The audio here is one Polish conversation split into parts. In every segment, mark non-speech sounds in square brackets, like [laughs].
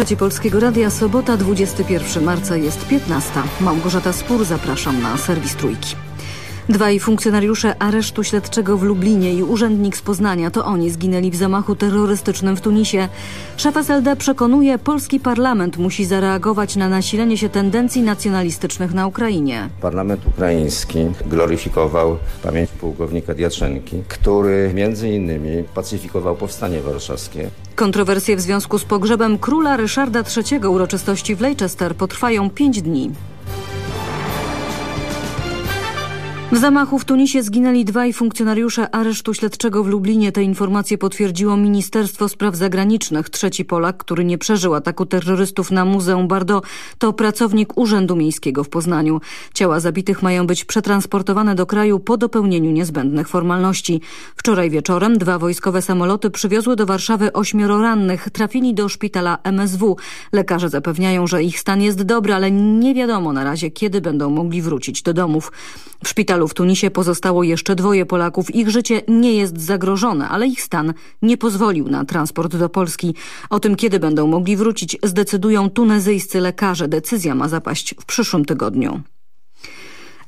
Trzeci Polskiego Radia, sobota, 21 marca jest 15. Małgorzata Spór, zapraszam na serwis Trójki. Dwaj funkcjonariusze aresztu śledczego w Lublinie i urzędnik z Poznania to oni zginęli w zamachu terrorystycznym w Tunisie. Szef SLD przekonuje, polski parlament musi zareagować na nasilenie się tendencji nacjonalistycznych na Ukrainie. Parlament ukraiński gloryfikował pamięć pułkownika Diaczenki, który między innymi pacyfikował powstanie warszawskie. Kontrowersje w związku z pogrzebem króla Ryszarda III uroczystości w Leicester potrwają pięć dni. W zamachu w Tunisie zginęli dwaj funkcjonariusze aresztu śledczego w Lublinie. Te informacje potwierdziło Ministerstwo Spraw Zagranicznych. Trzeci Polak, który nie przeżył ataku terrorystów na Muzeum Bardo, to pracownik Urzędu Miejskiego w Poznaniu. Ciała zabitych mają być przetransportowane do kraju po dopełnieniu niezbędnych formalności. Wczoraj wieczorem dwa wojskowe samoloty przywiozły do Warszawy ośmioro rannych. Trafili do szpitala MSW. Lekarze zapewniają, że ich stan jest dobry, ale nie wiadomo na razie, kiedy będą mogli wrócić do domów. W szpitalu w Tunisie pozostało jeszcze dwoje Polaków. Ich życie nie jest zagrożone, ale ich stan nie pozwolił na transport do Polski. O tym, kiedy będą mogli wrócić, zdecydują tunezyjscy lekarze. Decyzja ma zapaść w przyszłym tygodniu.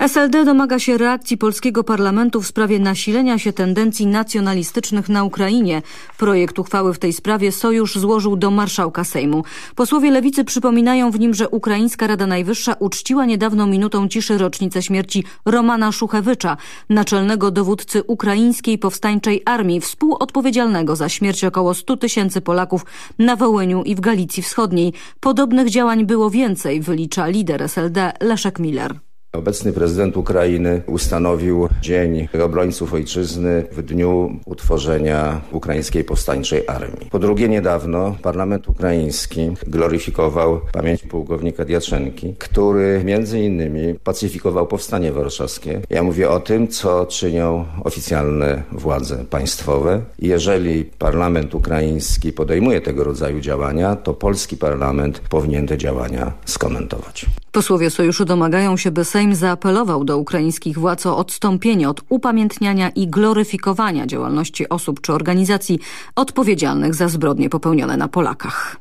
SLD domaga się reakcji polskiego parlamentu w sprawie nasilenia się tendencji nacjonalistycznych na Ukrainie. Projekt uchwały w tej sprawie Sojusz złożył do marszałka Sejmu. Posłowie lewicy przypominają w nim, że Ukraińska Rada Najwyższa uczciła niedawno minutą ciszy rocznicę śmierci Romana Szuchewycza, naczelnego dowódcy ukraińskiej powstańczej armii, współodpowiedzialnego za śmierć około 100 tysięcy Polaków na Wołyniu i w Galicji Wschodniej. Podobnych działań było więcej, wylicza lider SLD Leszek Miller. Obecny prezydent Ukrainy ustanowił Dzień Obrońców Ojczyzny w dniu utworzenia Ukraińskiej Powstańczej Armii. Po drugie niedawno parlament ukraiński gloryfikował pamięć pułkownika Diaczenki, który między innymi pacyfikował powstanie warszawskie. Ja mówię o tym, co czynią oficjalne władze państwowe. Jeżeli parlament ukraiński podejmuje tego rodzaju działania, to polski parlament powinien te działania skomentować. Posłowie sojuszu domagają się, by Sejm zaapelował do ukraińskich władz o odstąpienie od upamiętniania i gloryfikowania działalności osób czy organizacji odpowiedzialnych za zbrodnie popełnione na Polakach.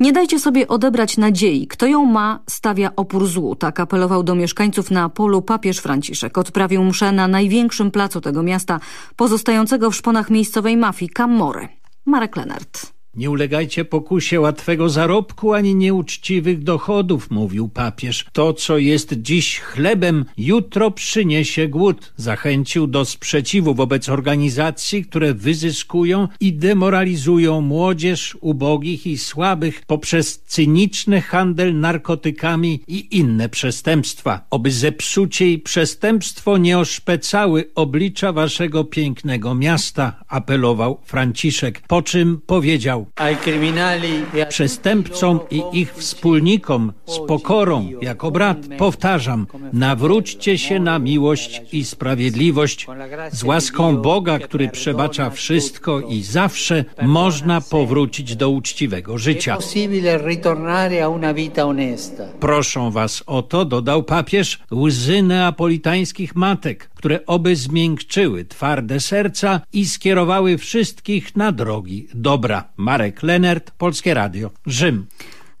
Nie dajcie sobie odebrać nadziei. Kto ją ma, stawia opór złu. Tak apelował do mieszkańców Neapolu papież Franciszek. Odprawił mszę na największym placu tego miasta, pozostającego w szponach miejscowej mafii, Camorre. Marek Lenart. Nie ulegajcie pokusie łatwego zarobku ani nieuczciwych dochodów, mówił papież. To, co jest dziś chlebem, jutro przyniesie głód. Zachęcił do sprzeciwu wobec organizacji, które wyzyskują i demoralizują młodzież, ubogich i słabych poprzez cyniczny handel narkotykami i inne przestępstwa. Oby zepsucie i przestępstwo nie oszpecały oblicza waszego pięknego miasta, apelował Franciszek, po czym powiedział Przestępcom i ich wspólnikom z pokorą, jako brat, powtarzam, nawróćcie się na miłość i sprawiedliwość. Z łaską Boga, który przebacza wszystko i zawsze można powrócić do uczciwego życia. Proszę was o to, dodał papież, łzy neapolitańskich matek, które oby zmiękczyły twarde serca i skierowały wszystkich na drogi dobra. Marek Lenert, Polskie Radio, Rzym.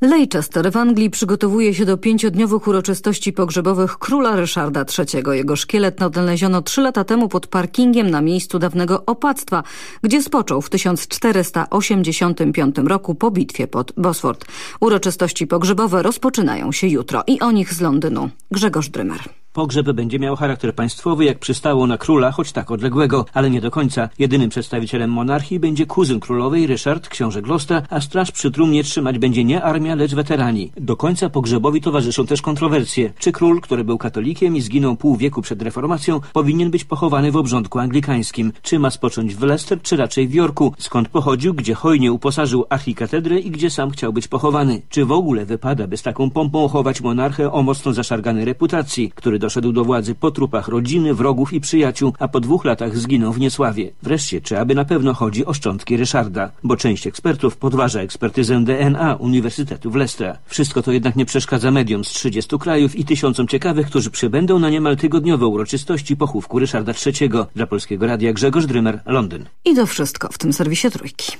Leicester w Anglii przygotowuje się do pięciodniowych uroczystości pogrzebowych króla Ryszarda III. Jego szkielet odnaleziono trzy lata temu pod parkingiem na miejscu dawnego opactwa, gdzie spoczął w 1485 roku po bitwie pod Bosford. Uroczystości pogrzebowe rozpoczynają się jutro i o nich z Londynu. Grzegorz Drymer. Pogrzeb będzie miał charakter państwowy, jak przystało na króla, choć tak odległego, ale nie do końca. Jedynym przedstawicielem monarchii będzie kuzyn królowej, Ryszard, książę Gloucester, a straż przy trumnie trzymać będzie nie armia, lecz weterani. Do końca pogrzebowi towarzyszą też kontrowersje. Czy król, który był katolikiem i zginął pół wieku przed reformacją, powinien być pochowany w obrządku anglikańskim? Czy ma spocząć w Leicester, czy raczej w Yorku? Skąd pochodził, gdzie hojnie uposażył archikatedrę i gdzie sam chciał być pochowany? Czy w ogóle wypada, by z taką pompą chować monarchę o mocno zaszarganej reputacji, który doszedł do władzy po trupach rodziny, wrogów i przyjaciół, a po dwóch latach zginął w niesławie. Wreszcie, czy aby na pewno chodzi o szczątki Ryszarda? Bo część ekspertów podważa ekspertyzę DNA Uniwersytetu w Leicester. Wszystko to jednak nie przeszkadza mediom z 30 krajów i tysiącom ciekawych, którzy przybędą na niemal tygodniowe uroczystości pochówku Ryszarda III. Dla Polskiego Radia Grzegorz Drymer, Londyn. I to wszystko w tym serwisie Trójki.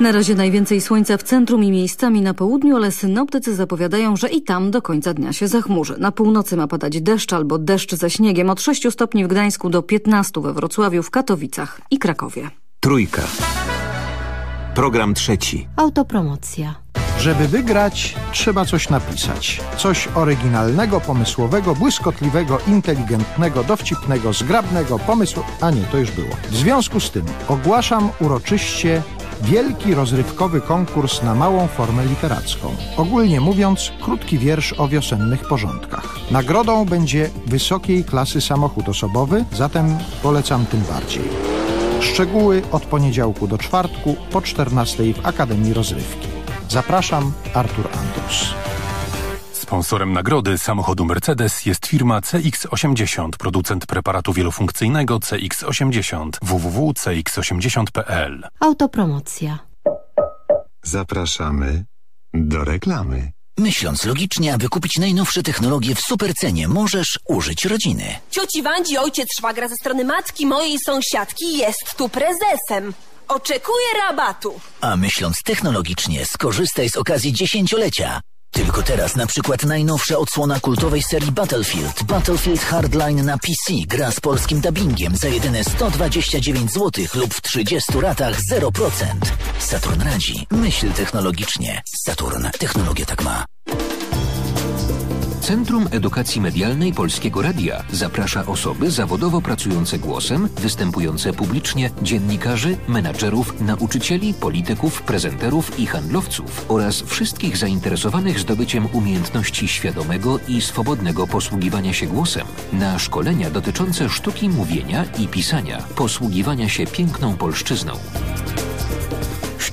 Na razie najwięcej słońca w centrum i miejscami na południu, ale synoptycy zapowiadają, że i tam do końca dnia się zachmurzy. Na północy ma padać deszcz albo deszcz ze śniegiem od 6 stopni w Gdańsku do 15 we Wrocławiu, w Katowicach i Krakowie. Trójka. Program trzeci. Autopromocja. Żeby wygrać, trzeba coś napisać. Coś oryginalnego, pomysłowego, błyskotliwego, inteligentnego, dowcipnego, zgrabnego, pomysłu... A nie, to już było. W związku z tym ogłaszam uroczyście wielki rozrywkowy konkurs na małą formę literacką. Ogólnie mówiąc, krótki wiersz o wiosennych porządkach. Nagrodą będzie wysokiej klasy samochód osobowy, zatem polecam tym bardziej. Szczegóły od poniedziałku do czwartku po 14 w Akademii Rozrywki. Zapraszam, Artur Andrus. Sponsorem nagrody samochodu Mercedes jest firma CX80, producent preparatu wielofunkcyjnego CX80 www.cx80.pl. Autopromocja. Zapraszamy do reklamy. Myśląc logicznie, aby kupić najnowsze technologie w supercenie, możesz użyć rodziny. Cioci Wandzi, ojciec szwagra ze strony matki mojej sąsiadki jest tu prezesem. Oczekuję rabatu. A myśląc technologicznie, skorzystaj z okazji dziesięciolecia. Tylko teraz na przykład najnowsza odsłona kultowej serii Battlefield, Battlefield Hardline na PC, gra z polskim dubbingiem za jedyne 129 zł lub w 30 ratach 0%. Saturn radzi, myśl technologicznie. Saturn, technologia tak ma. Centrum Edukacji Medialnej Polskiego Radia zaprasza osoby zawodowo pracujące głosem, występujące publicznie, dziennikarzy, menadżerów, nauczycieli, polityków, prezenterów i handlowców oraz wszystkich zainteresowanych zdobyciem umiejętności świadomego i swobodnego posługiwania się głosem na szkolenia dotyczące sztuki mówienia i pisania, posługiwania się piękną polszczyzną.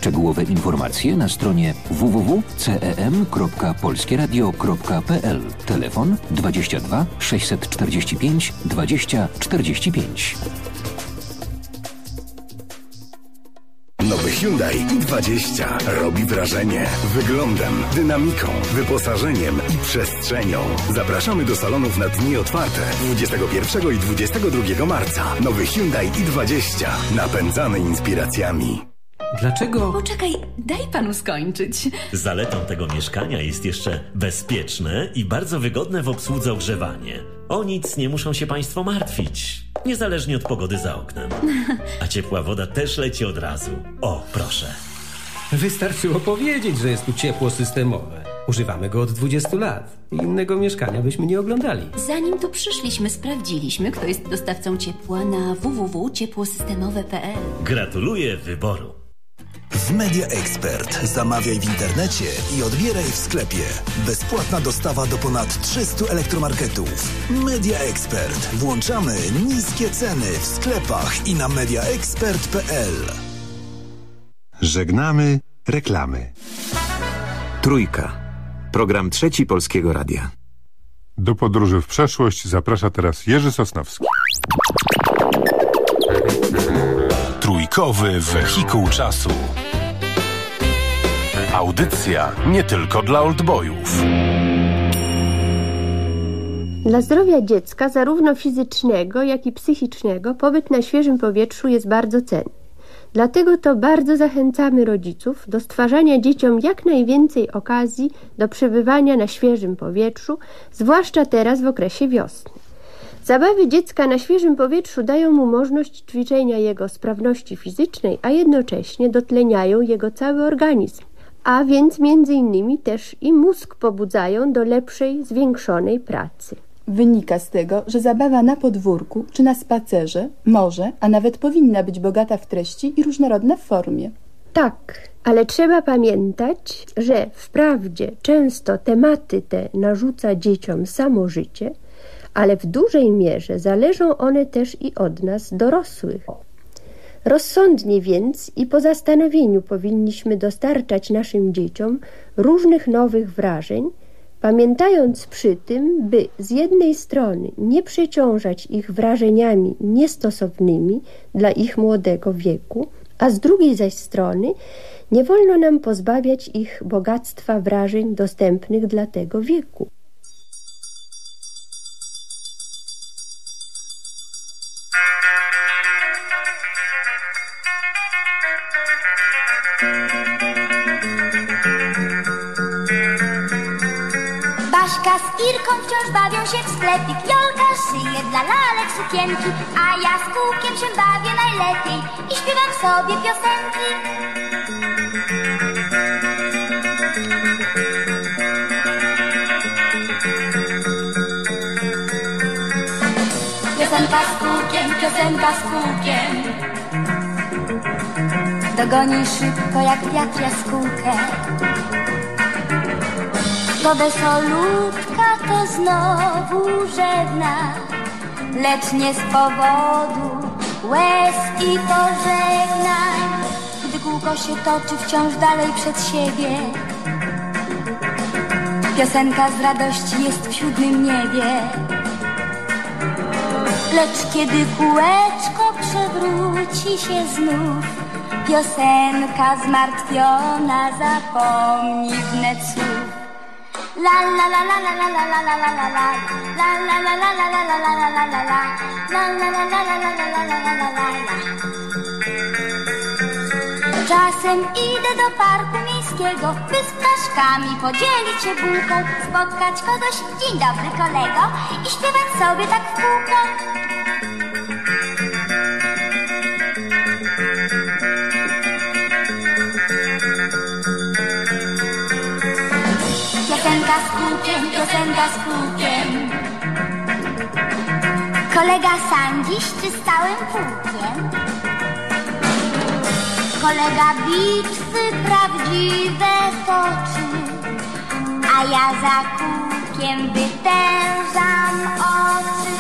Szczegółowe informacje na stronie www.cem.polskieradio.pl Telefon 22 645 20 45 Nowy Hyundai i20 robi wrażenie wyglądem, dynamiką, wyposażeniem i przestrzenią. Zapraszamy do salonów na dni otwarte 21 i 22 marca. Nowy Hyundai i20 napędzany inspiracjami. Dlaczego? Poczekaj, daj panu skończyć. Zaletą tego mieszkania jest jeszcze bezpieczne i bardzo wygodne w obsłudze ogrzewanie. O nic nie muszą się państwo martwić, niezależnie od pogody za oknem. A ciepła woda też leci od razu. O, proszę. Wystarczyło powiedzieć, że jest tu ciepło systemowe. Używamy go od 20 lat. Innego mieszkania byśmy nie oglądali. Zanim tu przyszliśmy, sprawdziliśmy, kto jest dostawcą ciepła na www.ciepłosystemowe.pl. Gratuluję wyboru. W Media Expert zamawiaj w internecie i odbieraj w sklepie. Bezpłatna dostawa do ponad 300 elektromarketów. Media Expert. Włączamy niskie ceny w sklepach i na mediaexpert.pl. Żegnamy reklamy. Trójka. Program trzeci Polskiego Radia. Do podróży w przeszłość zaprasza teraz Jerzy Sosnowski. Trójkowy wehikuł czasu. Audycja nie tylko dla oldboyów. Dla zdrowia dziecka, zarówno fizycznego, jak i psychicznego, pobyt na świeżym powietrzu jest bardzo cenny. Dlatego to bardzo zachęcamy rodziców do stwarzania dzieciom jak najwięcej okazji do przebywania na świeżym powietrzu, zwłaszcza teraz w okresie wiosny. Zabawy dziecka na świeżym powietrzu dają mu możliwość ćwiczenia jego sprawności fizycznej, a jednocześnie dotleniają jego cały organizm, a więc między innymi też i mózg pobudzają do lepszej, zwiększonej pracy. Wynika z tego, że zabawa na podwórku czy na spacerze może, a nawet powinna być bogata w treści i różnorodna w formie. Tak, ale trzeba pamiętać, że wprawdzie często tematy te narzuca dzieciom samo życie, ale w dużej mierze zależą one też i od nas, dorosłych. Rozsądnie więc i po zastanowieniu powinniśmy dostarczać naszym dzieciom różnych nowych wrażeń, pamiętając przy tym, by z jednej strony nie przeciążać ich wrażeniami niestosownymi dla ich młodego wieku, a z drugiej zaś strony nie wolno nam pozbawiać ich bogactwa wrażeń dostępnych dla tego wieku. Baśka z Irką wciąż bawią się w sklepik Jolka szyje dla lalek sukienki A ja z kółkiem się bawię najlepiej I śpiewam sobie piosenki Piosenka z kółkiem, piosenka z kółkiem. Dogoni szybko jak wiatr jaskółkę. To wesolutka to znowu żegna. Lecz nie z powodu łez i pożegnań Gdy kółko się toczy wciąż dalej przed siebie. Piosenka z radości jest w siódmym niebie Lecz kiedy kółeczko przewróci się znów Piosenka zmartwiona zapomni wnet słów La la la la la la la la la la la la La la la la la la la la la la la la La la la la la Czasem idę do parku miejskiego By z ptaszkami podzielić się bułką Spotkać kogoś, dzień dobry kolego I śpiewać sobie tak w kółko. Piosenka z kółkiem, piosenka z kółkiem. Kolega sądzisz czy stałym pułkiem Kolega bitwy prawdziwe toczy A ja za kółkiem wytężam oczy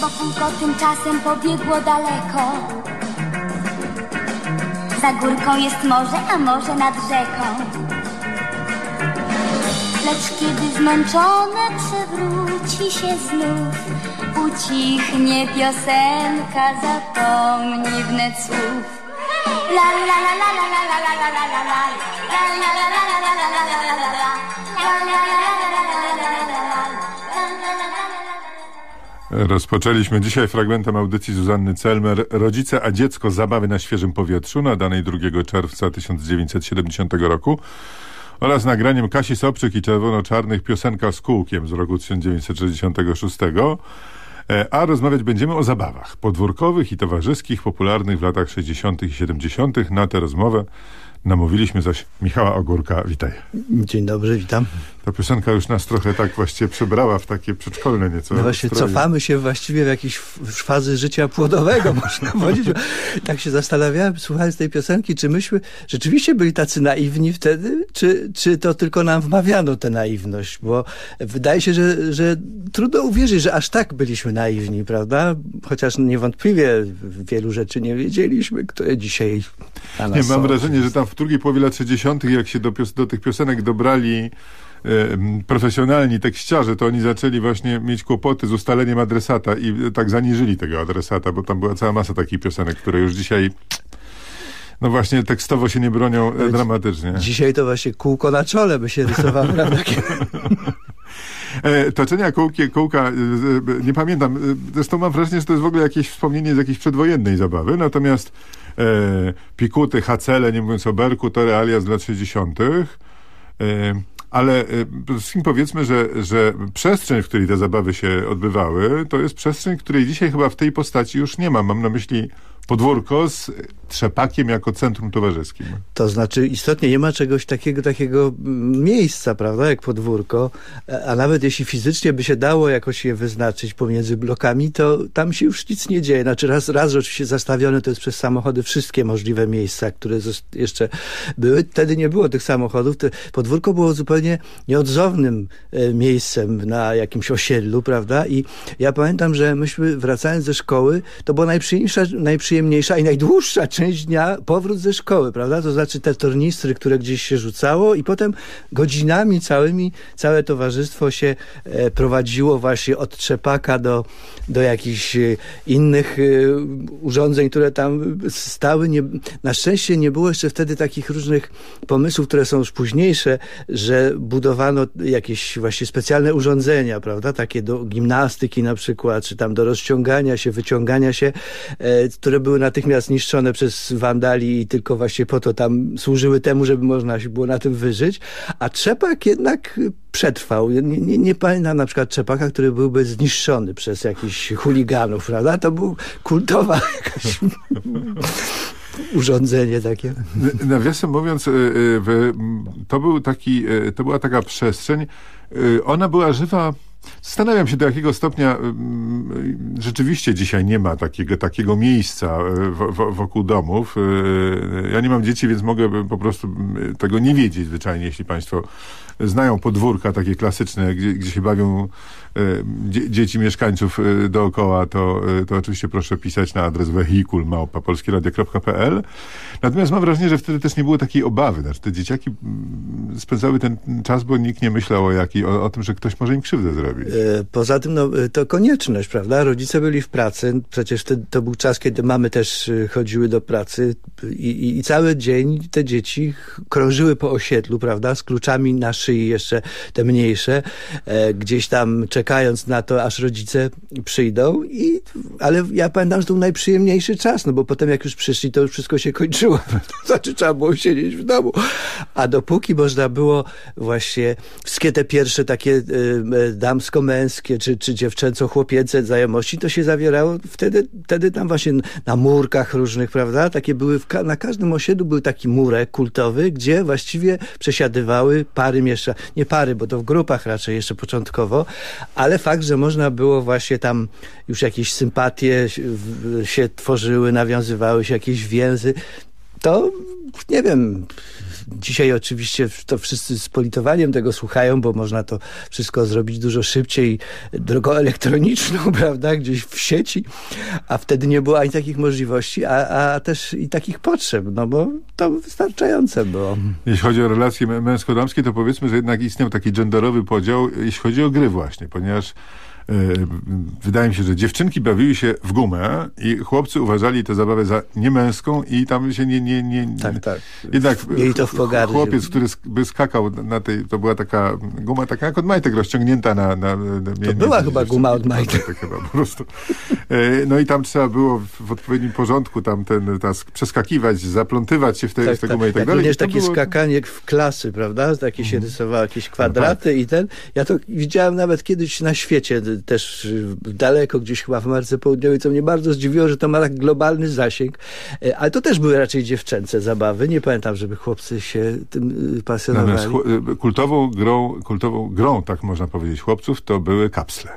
Bo kółko tymczasem pobiegło daleko. Za górką jest morze, a morze nad rzeką. Lecz kiedy zmęczone przewróci się znów Ucichnie piosenka, zapomni wnet słów Rozpoczęliśmy dzisiaj fragmentem audycji Zuzanny Celmer Rodzice, a dziecko zabawy na świeżym powietrzu nadanej 2 czerwca 1970 roku oraz nagraniem Kasi Sobczyk i Czerwono-Czarnych Piosenka z kółkiem z roku 1966. E, a rozmawiać będziemy o zabawach podwórkowych i towarzyskich, popularnych w latach 60. i 70. Na tę rozmowę namówiliśmy zaś Michała Ogórka. Witaj. Dzień dobry, witam. Ta piosenka już nas trochę tak właściwie przebrała w takie przedszkolne nieco. No właśnie stroje. cofamy się właściwie w jakieś fazy życia płodowego, [laughs] można powiedzieć. Tak się zastanawiałem, słuchając tej piosenki, czy myśmy rzeczywiście byli tacy naiwni wtedy, czy, czy to tylko nam wmawiano tę naiwność, bo wydaje się, że, że trudno uwierzyć, że aż tak byliśmy naiwni, prawda? Chociaż niewątpliwie wielu rzeczy nie wiedzieliśmy, które dzisiaj na nas Nie, mam są. wrażenie, że tam w drugiej połowie lat 60., jak się do, do tych piosenek dobrali profesjonalni tekściarze, to oni zaczęli właśnie mieć kłopoty z ustaleniem adresata i e, tak zaniżyli tego adresata, bo tam była cała masa takich piosenek, które już dzisiaj no właśnie tekstowo się nie bronią e, dramatycznie. Dzisiaj to właśnie kółko na czole by się rysowało? [laughs] [laughs] E, toczenia kółki, kółka, nie pamiętam, zresztą mam wrażenie, że to jest w ogóle jakieś wspomnienie z jakiejś przedwojennej zabawy, natomiast e, pikuty, hacele, nie mówiąc o berku, to realia z lat 60. E, ale wszystkim powiedzmy, że, że przestrzeń, w której te zabawy się odbywały, to jest przestrzeń, której dzisiaj chyba w tej postaci już nie ma. Mam na myśli podwórko z trzepakiem jako centrum towarzyskim. To znaczy istotnie nie ma czegoś takiego, takiego mm, miejsca, prawda, jak podwórko, a- a nawet jeśli fizycznie by się dało jakoś je wyznaczyć pomiędzy blokami, to tam się już nic nie dzieje. Znaczy raz, raz oczywiście zastawione to jest przez samochody wszystkie możliwe miejsca, które jeszcze były. Wtedy nie było tych samochodów. Te podwórko było zupełnie nieodzownym e, miejscem na jakimś osiedlu, prawda, i ja pamiętam, że myśmy wracając ze szkoły, to była najprzyjemniejsza, najprzyjemniejsza i najdłuższa część dnia powrót ze szkoły, prawda? To znaczy te tornistry, które gdzieś się rzucało i potem godzinami całymi całe towarzystwo się e, prowadziło właśnie od trzepaka do, do jakichś e, innych e, urządzeń, które tam stały. Nie, na szczęście nie było jeszcze wtedy takich różnych pomysłów, które są już późniejsze, że budowano jakieś właśnie specjalne urządzenia, prawda? Takie do gimnastyki na przykład, czy tam do rozciągania się, wyciągania się, które były natychmiast niszczone przez wandali i tylko właśnie po to tam służyły temu, żeby można się było na tym wyżyć. A trzepak jednak przetrwał. Nie, nie, nie pamiętam na przykład trzepaka, który byłby zniszczony przez jakichś chuliganów, prawda? To był kultowa [laughs] jakaś [laughs] urządzenie takie. Nawiasem mówiąc, y, y, to był taki, y, to była taka przestrzeń, ona była żywa Zastanawiam się, do jakiego stopnia rzeczywiście dzisiaj nie ma takiego, takiego miejsca wokół domów. Ja nie mam dzieci, więc mogę po prostu tego nie wiedzieć zwyczajnie, jeśli Państwo znają podwórka takie klasyczne, gdzie, gdzie się bawią e, dzieci mieszkańców e, dookoła, to, e, to oczywiście proszę pisać na adres wehikul. Natomiast mam wrażenie, że wtedy też nie było takiej obawy. Znaczy, te dzieciaki mm, spędzały ten czas, bo nikt nie myślał o, jaki, o, o tym, że ktoś może im krzywdę zrobić. Poza tym no, to konieczność, prawda? Rodzice byli w pracy. Przecież wtedy to był czas, kiedy mamy też chodziły do pracy i, i, i cały dzień te dzieci krążyły po osiedlu, prawda? Z kluczami na szyi jeszcze te mniejsze, e, gdzieś tam czekając na to, aż rodzice przyjdą. I, ale ja pamiętam, że to był najprzyjemniejszy czas, no bo potem jak już przyszli, to już wszystko się kończyło. [laughs] znaczy trzeba było siedzieć w domu. A dopóki można było właśnie wszystkie te pierwsze takie e, e, damsko-męskie czy, czy dziewczęco-chłopiece znajomości, to się zawierało wtedy, wtedy tam właśnie na murkach różnych, prawda? Takie były, na każdym osiedlu był taki murek kultowy, gdzie właściwie przesiadywały pary jeszcze, nie pary, bo to w grupach raczej jeszcze początkowo, ale fakt, że można było właśnie tam już jakieś sympatie się tworzyły, nawiązywały się jakieś więzy, to nie wiem, dzisiaj oczywiście to wszyscy z politowaniem tego słuchają, bo można to wszystko zrobić dużo szybciej drogą elektroniczną, [laughs] prawda, gdzieś w sieci, a wtedy nie było ani takich możliwości, a, a też i takich potrzeb, no bo to wystarczające było. Jeśli chodzi o relacje męsko-damskie, to powiedzmy, że jednak istniał taki genderowy podział, jeśli chodzi o gry właśnie, ponieważ wydaje mi się, że dziewczynki bawiły się w gumę i chłopcy uważali tę zabawę za niemęską i tam się nie... nie, nie tak, tak. Jednak Mieli to w pogardzie. chłopiec, który by skakał na tej... To była taka guma taka jak od majtek rozciągnięta na... na, na to była chyba guma od majtek. Tak, chyba po prostu. E, no i tam trzeba było w odpowiednim porządku tam ten task przeskakiwać, zaplątywać się w te, tak, te tak. gumy i tak, tak dalej. Również takie było... skakanie w klasy, prawda? Takie się mhm. rysowało jakieś kwadraty no tak. i ten. Ja to widziałem nawet kiedyś na świecie też daleko, gdzieś chyba w Ameryce Południowej, co mnie bardzo zdziwiło, że to ma tak globalny zasięg. E, ale to też były raczej dziewczęce zabawy. Nie pamiętam, żeby chłopcy się tym y, pasjonowali. Y, kultową grą, kultową grą, tak można powiedzieć, chłopców, to były kapsle.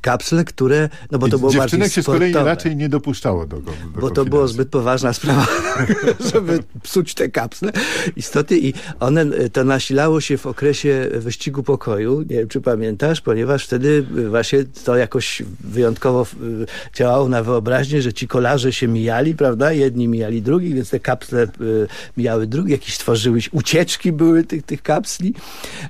Kapsle, które, no bo I to było bardziej Dziewczynek się z kolei raczej nie dopuszczało do, do Bo to było zbyt poważna sprawa, [laughs] żeby psuć te kapsle. Istoty i one, to nasilało się w okresie wyścigu pokoju, nie wiem czy pamiętasz, ponieważ wtedy właśnie to jakoś wyjątkowo y, działało na wyobraźnię, że ci kolarze się mijali, prawda? Jedni mijali drugich, więc te kapsle y, mijały drugi, jakieś tworzyły ucieczki były tych, tych kapsli.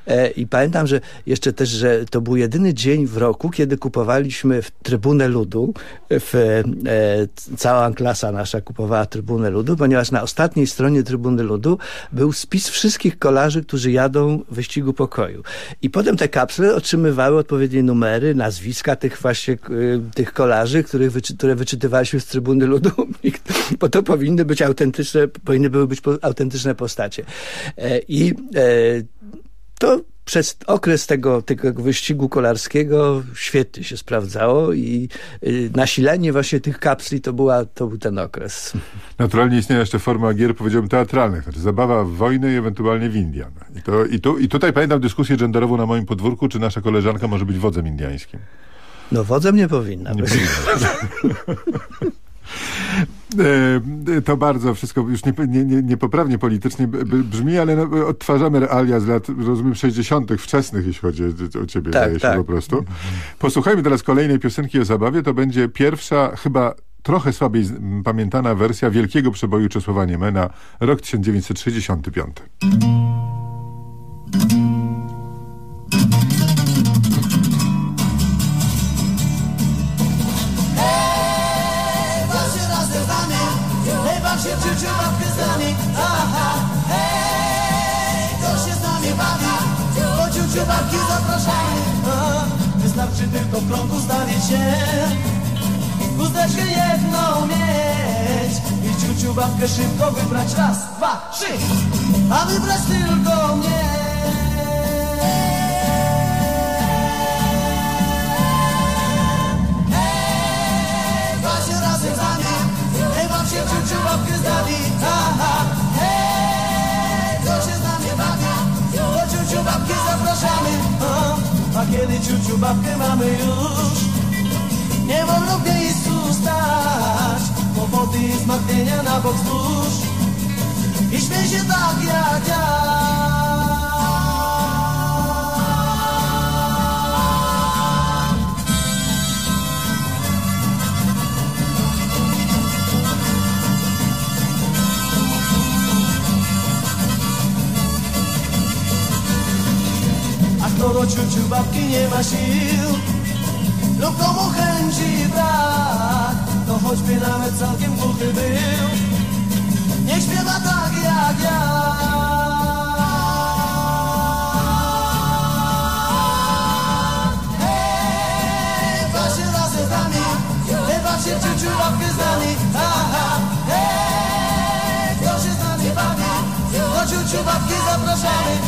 E, I pamiętam, że jeszcze też, że to był jedyny dzień w roku, kiedy kupowaliśmy w Trybunę Ludu, w, e, cała klasa nasza kupowała Trybunę Ludu, ponieważ na ostatniej stronie Trybuny Ludu był spis wszystkich kolarzy, którzy jadą w wyścigu pokoju. I potem te kapsle otrzymywały odpowiednie numery, nazwiska, nazwiska tych właśnie y, tych kolarzy, których wyczy, które wyczytywaliśmy z Trybuny Ludu, [laughs] bo to powinny być autentyczne, powinny były być autentyczne postacie. E, I e, to przez okres tego, tego wyścigu kolarskiego świetnie się sprawdzało i y, nasilenie właśnie tych kapsli to, była, to był ten okres. Naturalnie istnieje jeszcze forma gier, powiedziałbym, teatralnych, znaczy zabawa w wojnę i ewentualnie w Indian. I, to, i, tu, I tutaj pamiętam dyskusję genderową na moim podwórku, czy nasza koleżanka może być wodzem indiańskim. No wodzem nie powinna nie być. Powinna. [laughs] E, to bardzo wszystko już niepoprawnie nie, nie, niepoprawnie politycznie brzmi, ale no, odtwarzamy realia z lat, rozumiem, 60. wczesnych, jeśli chodzi o ciebie, tak, tak. się po prostu. Posłuchajmy teraz kolejnej piosenki o zabawie. To będzie pierwsza, chyba trochę słabiej pamiętana wersja wielkiego przeboju Czesława Niemena, rok 1965. zapraszamy Aha, Wystarczy tylko w krągu stawić się. Chusteczkę jedną mieć i ciuciu babkę szybko wybrać. Raz, dwa, trzy, a wybrać tylko mnie. Hej, właśnie razem z nami, hej, wam się ciuciu babkę z nami, aha, kiedy ciuciu babkę mamy już, nie wolno w miejscu stać, i zmartwienia na bok wzdłuż i śmiej się tak jak ja. Ciuciu babki nie ma sił. Lub komu chęci brak, to choćby nawet całkiem głuchy był, niech śpiewa tak jak ja. Hej, właśnie razem z nami, hej, właśnie ciuciu babkę z nami, aha, hej, kto się z nami bawi, do ciuciu babki zapraszamy,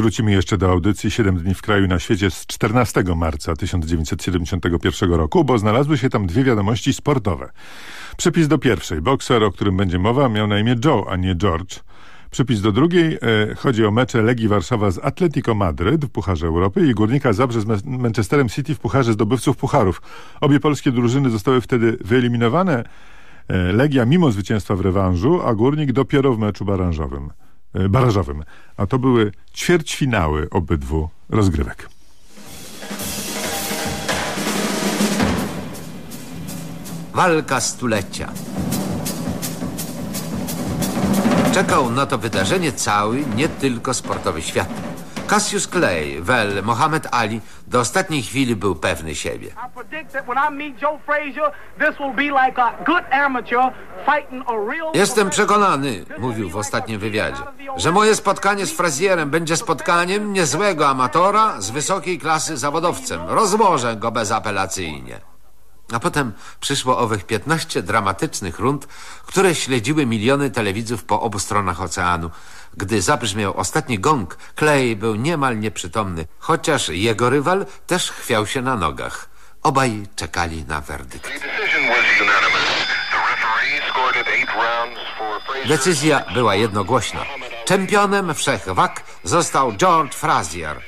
wrócimy jeszcze do audycji 7 dni w kraju na świecie z 14 marca 1971 roku, bo znalazły się tam dwie wiadomości sportowe. Przypis do pierwszej. Bokser, o którym będzie mowa, miał na imię Joe, a nie George. Przypis do drugiej. E, chodzi o mecze Legii Warszawa z Atletico Madryt w Pucharze Europy i Górnika Zabrze z Ma- Manchesterem City w Pucharze Zdobywców Pucharów. Obie polskie drużyny zostały wtedy wyeliminowane. E, Legia mimo zwycięstwa w rewanżu, a Górnik dopiero w meczu barażowym. E, barażowym. A to były ćwierćfinały obydwu rozgrywek. Walka stulecia. Czekał na to wydarzenie cały, nie tylko sportowy świat. Cassius Clay, Well, Mohamed Ali do ostatniej chwili był pewny siebie. Jestem przekonany, mówił w ostatnim wywiadzie, że moje spotkanie z Frazierem będzie spotkaniem niezłego amatora z wysokiej klasy zawodowcem. Rozłożę go bezapelacyjnie. A potem przyszło owych 15 dramatycznych rund, które śledziły miliony telewidzów po obu stronach oceanu. Gdy zabrzmiał ostatni gong, Clay był niemal nieprzytomny, chociaż jego rywal też chwiał się na nogach. Obaj czekali na werdykt. Decyzja była jednogłośna. Czempionem wszechwag został George Frazier.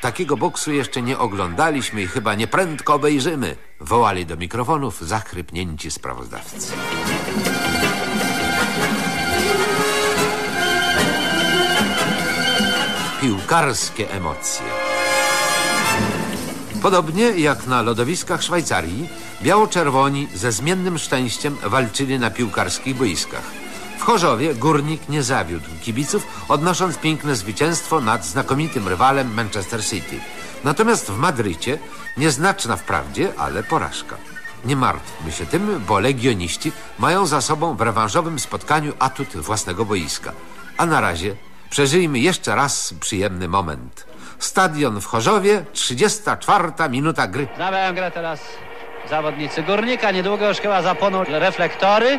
Takiego boksu jeszcze nie oglądaliśmy i chyba nieprędko obejrzymy, wołali do mikrofonów zachrypnięci sprawozdawcy. Piłkarskie emocje. Podobnie jak na lodowiskach Szwajcarii, biało-czerwoni ze zmiennym szczęściem walczyli na piłkarskich boiskach. W Chorzowie górnik nie zawiódł kibiców, odnosząc piękne zwycięstwo nad znakomitym rywalem Manchester City. Natomiast w Madrycie nieznaczna wprawdzie, ale porażka. Nie martwmy się tym, bo legioniści mają za sobą w rewanżowym spotkaniu atut własnego boiska. A na razie przeżyjmy jeszcze raz przyjemny moment. Stadion w Chorzowie, 34 minuta gry. Znawiają grę teraz zawodnicy Górnika. Niedługo już chyba zapłoną reflektory.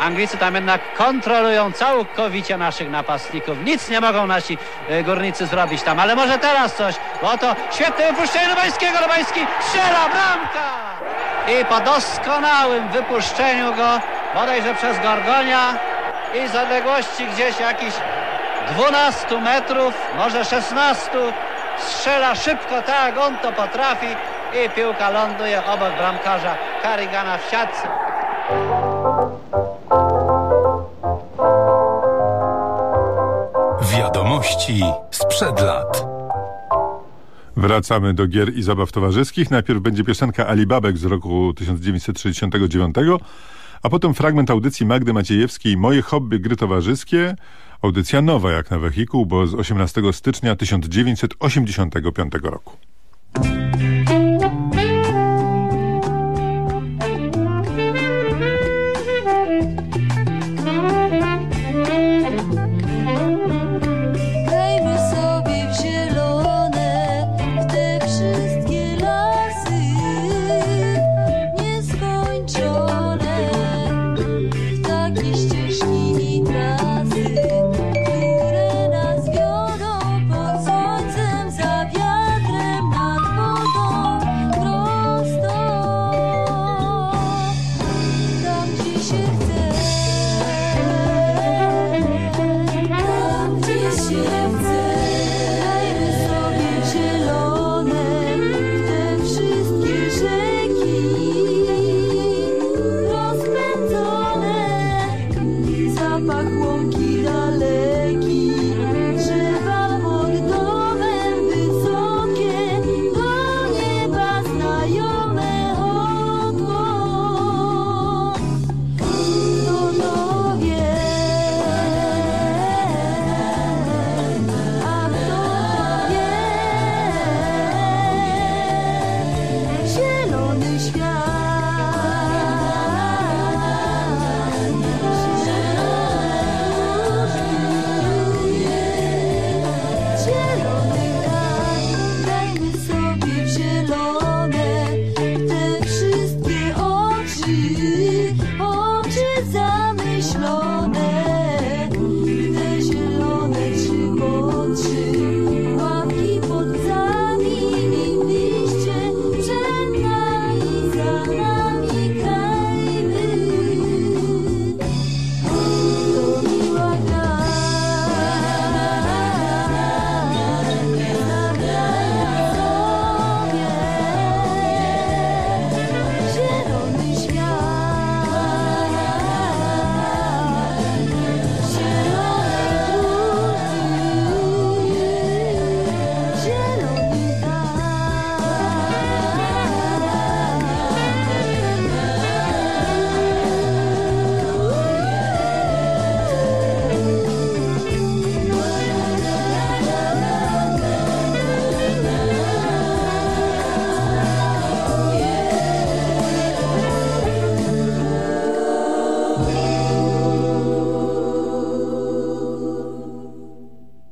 Anglicy tam jednak kontrolują całkowicie naszych napastników. Nic nie mogą nasi e, górnicy zrobić tam, ale może teraz coś. Bo to świetne wypuszczenie Lubańskiego. Lubański strzela, bramka! i po doskonałym wypuszczeniu go, bodajże przez Gorgonia i z odległości gdzieś jakichś 12 metrów, może 16, strzela szybko tak on to potrafi i piłka ląduje obok bramkarza Karigana w siatce. Wiadomości sprzed lat. Wracamy do gier i zabaw towarzyskich. Najpierw będzie piosenka Alibabek z roku 1969, a potem fragment audycji Magdy Maciejewskiej Moje hobby gry towarzyskie. Audycja nowa jak na wehikuł, bo z 18 stycznia 1985 roku.